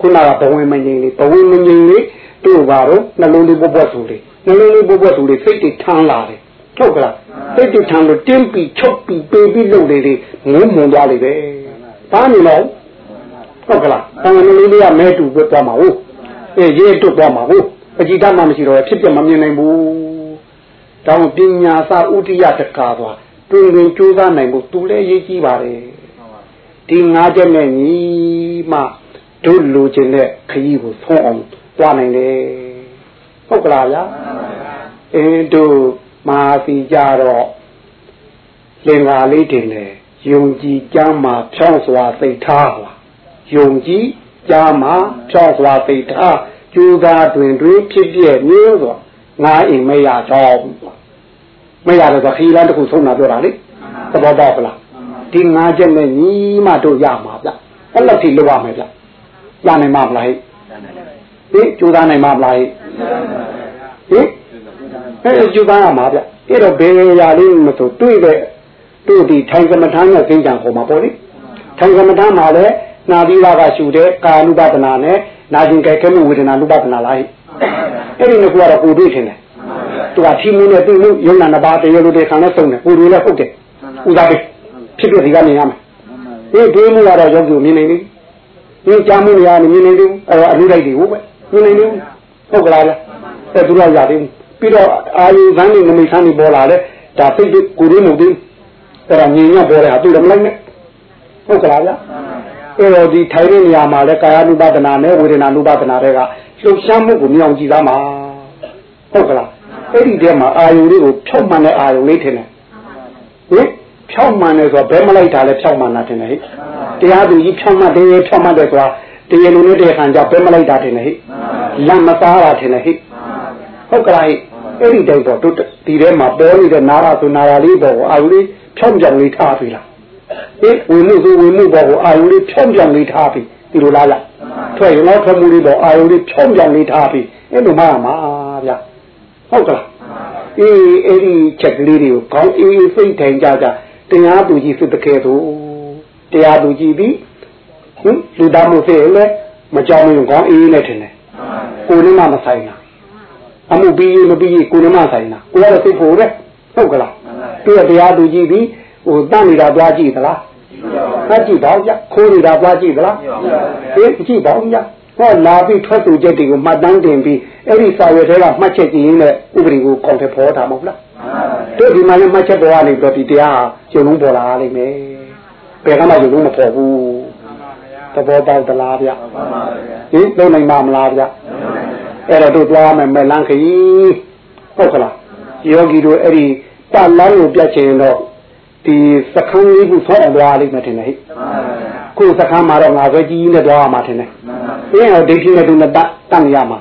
ခုနကဘဝင်မငြိမ်လေးဘဝင်မငြိမ်လေးတို့ပါတော့နှလုံးလေးပွက်ပွက်ဆိုလေးနှလုံးလေးပွက်ပွက်ဆိုလေးစိတ်တွေထမ်းလာတယ်ဟုတ်ကလားစိတ်တွေထမ်းလို့တင်းပြီးချုပ်ပြီးပေးပြီးလုပ်လေလေးငုံမွန်သွားလေပဲဘာနေလဲဟုတ်ကလားတန်ငယ်လေးလေးကမဲတူပြသွားမှာဟုတ် အေးရေးတွတ်သွားမှာဟုတ်အကြည့်တတ်မှမရှိတော့ဖြစ်ပြမမြင်နိုင်ဘူးတောင်းပညာစာဥဒိယတကာသွားတွင်တွင်ကြိုးစားနိုင်ဖို့သူလည်းရေးကြည့်ပါတယ်ဒီငါးချက်နဲ့ညီမှတို့လူချင်းတဲ့ခကြီးကိုဆုံးအောင်သွားနိုင်တယ်ဟုတ်ကလားဗျာအင်းတို့မာစီကြတော့လင်္ကာလေးတင်တယ်ယုံကြည်ကြမ်းမှာဖြောင်းစွာသိထားဟောယုံကြည် ကြမ်းမှာဖြောင်းစွာသိထားကျူသာတွင်တွင်ဖြစ်ပြည့်မျိုးဆိုငါအိမ်မရတော့မရတော့ခီလန်းတစ်ခုဆုံးတာပြောတာလေသဘောပေါက်လားဒီငါးချက်နဲ့ညီမတို့ရမှာဗျအဲ့လောက်ထိလုပ်ရမယ်ဗျရနိုင်မှာမလားဟဲ့ဟင်ကြိုးစားနိုင်မှာမလားဟဲ့ဟင်အဲ့ကြိုးစားရမှာဗျအဲ့တော့ဘယ်ရာလေးမဆိုတွေ့တဲ့တို့ဒီထိုင်ကမ္မထာနဲ့သိကြံခေါ်မှာပေါ့လေထိုင်ကမ္မထာမှာလည်း နာသီလာကရှုတဲ့ကာနုပဒနာနဲ့နာကျင်ကြဲကဲမှုဝေဒနာနုပဒနာလားဟဲ့အဲ့ဒီနှစ်ခုကတော့ကိုတွေ့ထင်တယ်သူကထီမူနဲ့တွေ့မှုယုံနာနှစ်ပါးတရားလိုတဲ့ခံနဲ့စုံတယ်ကိုတွေ့လည်းဟုတ်တယ်ဥစားပေးဖြစ်ဖြစ်ဒီကနေရမယ်ဒီတွေ့မှုကတော့ယောဂီမြင်နေပြီဒီကြားမှုများနေမြင်နေတယ်အဲ့တော့အလူလိုက်တွေဟုတ်ပဲမြင်နေတယ်ဟုတ်ကလားဗျအဲ့သူတို့ရသေးဘူးပြီးတော့အာယုဇန်းနေနမိတ်ဆန်းနေပေါ်လာတယ်ဒါသိတဲ့ကိုရင်းမှုတွေအဲ့ဒါငြိမ်ညပေါ်တဲ့ဟာသူလည်းမလိုက်နဲ့ဟုတ်ကလားဗျ အဲ့တော့ဒီထိုင်တဲ့နေရာမှာလဲကာယ ानु ပါဒနာနဲ့ဝေဒနာ ानु ပါဒနာတွေကလှုပ်ရှားမှုကိုမြင်အောင်ကြည့်သားမှာဟုတ်ကလားအဲ့ဒီထဲမှာအာယုလေးကိုဖြောက်မှန်တဲ့အာယုလေးထင်တယ်ဟင်ဖြောက်မှန်တယ်ဆိုတော့ဘယ်မလိုက်တာလဲဖြောက်မှန်တာထင်တယ်ဟဲ့တရားသူကြီးဖြောက်မှန်တယ်ဖြောက်မှန်တယ်ဆိုတာတရားလူနဲ့တရားခံကြဘယ်မလိုက်တာထင်တယ်ဟဲ့လမ်းမစားတာထင်တယ်ဟဲ့ဟုတ်ကလားဟဲ့အဲ့ဒီတိုင်တော့ဒီထဲမှာပေါ်နေတဲ့နာရဆိုနာရလေးပေါ်ကိုအာယုလေးဖြောင်းပြောင်လေးထားပြီလား အေးဝင်မှုဆိုဝင်မှုပေါ်ကိုအာယုလေးဖြောင်းပြောင်လေးထားပြီဒီလိုလားလားထွက်ရင်တော့ထွက်မှုလေးပေါ်အာယုလေးဖြောင်းပြောင်လေးထားပြီအဲ့လိုမှရမှာဗျဟုတ်ကလားအေးအဲ့ဒီချက်ကလေးတွေကိုကောင်းအေးစိတ်ထိုင်ကြကြတရားသူကြီးစစ်တကယ်ဆိုတရားသူကြီးပြီးဟင်လူသားမှုဖြစ်ရင်လည်းမကြောက်မရင်ကောင်းအေးနဲ့ထင်တယ်ကိုယ်နဲ့မှမဆိုင်တာအမှုပြီးမပြီးကိုယ်နဲ့မှဆိုင်တာကိုယ်ကတော့စိတ်ဖို့တဲ့ဟုတ်ကလားသူ့တရားသူကြီးပြီး ဟိုတန့်နေတာသွားကြည့်သလားမကြည့်ပါဘူးကြခိုးနေတာသွားကြည့်သလားဟေးကြည့်ပါဦးကြဟောလာပြီးထွက်သူချက်တွေကိုမှတ်တမ်းတင်ပြီးအဲ့ဒီစာရွက်ထဲကမှတ်ချက်ကြည့်ရင်းနဲ့ဥပဒေကိုကောင်းတဲ့ဖော်တာမဟုတ်လားတို့ဒီမှာလည်းမှတ်ချက်ပေါ်ကနေတော့ဒီတရားကျုံလုံးပေါ်လာလိမ့်မယ်ဘယ်ကမှကျုံလုံးမပေါ်ဘူးသဘောပေါက်သလားဗျဟင်လုံးနိုင်မှာမလားဗျအဲ့တော့တို့သွားမယ်မလန်းခရီးဟုတ်ကလားယောဂီတို့အဲ့ဒီပတ်လန်းကိုပြတ်ချင်တော့ ဒီစခန်းလေးခုဆောင်းသွားလိမ့်မယ်ထင်တယ်ဟဲ့ခုစခန်းမှာတော့ငါဆွဲကြီးကြီးနဲ့သွားရမှာထင်တယ်ပြင်းတော့ဒိဋ္ဌိနဲ့သူနဲ့တတ်တတ်ရမှာ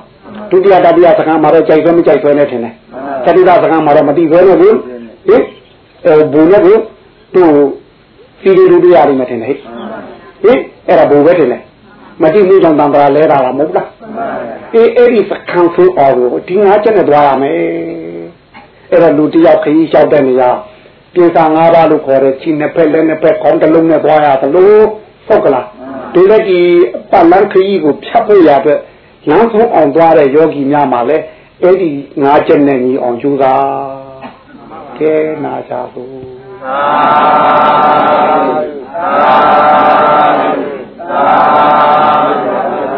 ဒုတိယတတိယစခန်းမှာတော့ကြိုက်ဆွဲမကြိုက်ဆွဲနဲ့ထင်တယ်တတိယစခန်းမှာတော့မတိဆွဲနဲ့ဘူးဟင်အဲဘူနဲ့ဘူးသူစီရီဒုတိယလိမ့်မယ်ထင်တယ်ဟဲ့ဟင်အဲ့ဒါဘူပဲထင်တယ်မတိမှုကြောင့်တန်ត្រာလဲတာလားမဟုတ်လားအေးအဲ့ဒီစခန်းဆိုအောင်ဒီငါးချက်နဲ့သွားရမယ်အဲ့တော့လူတယောက်ခရီးလျှောက်တဲ့နေရာ ပြင်စာ၅ပါးလို့ခေါ်တဲ့ခြေနှစ်ဖက်လက်နှစ်ဖက်ခေါင်းတစ်လုံးနဲ့သွားရသလိုဟုတ်ကလားဒီလက်ဒီပတ်လန်းခရီးကိုဖြတ်ဖို့ရတဲ့လမ်းဆုံးအောင်သွားတဲ့ယောဂီများမှာလည်းအဲ့ဒီငါးချက်နဲ့ညီအောင်ကြိုးစားကဲနာကြဖို့သာသာသာ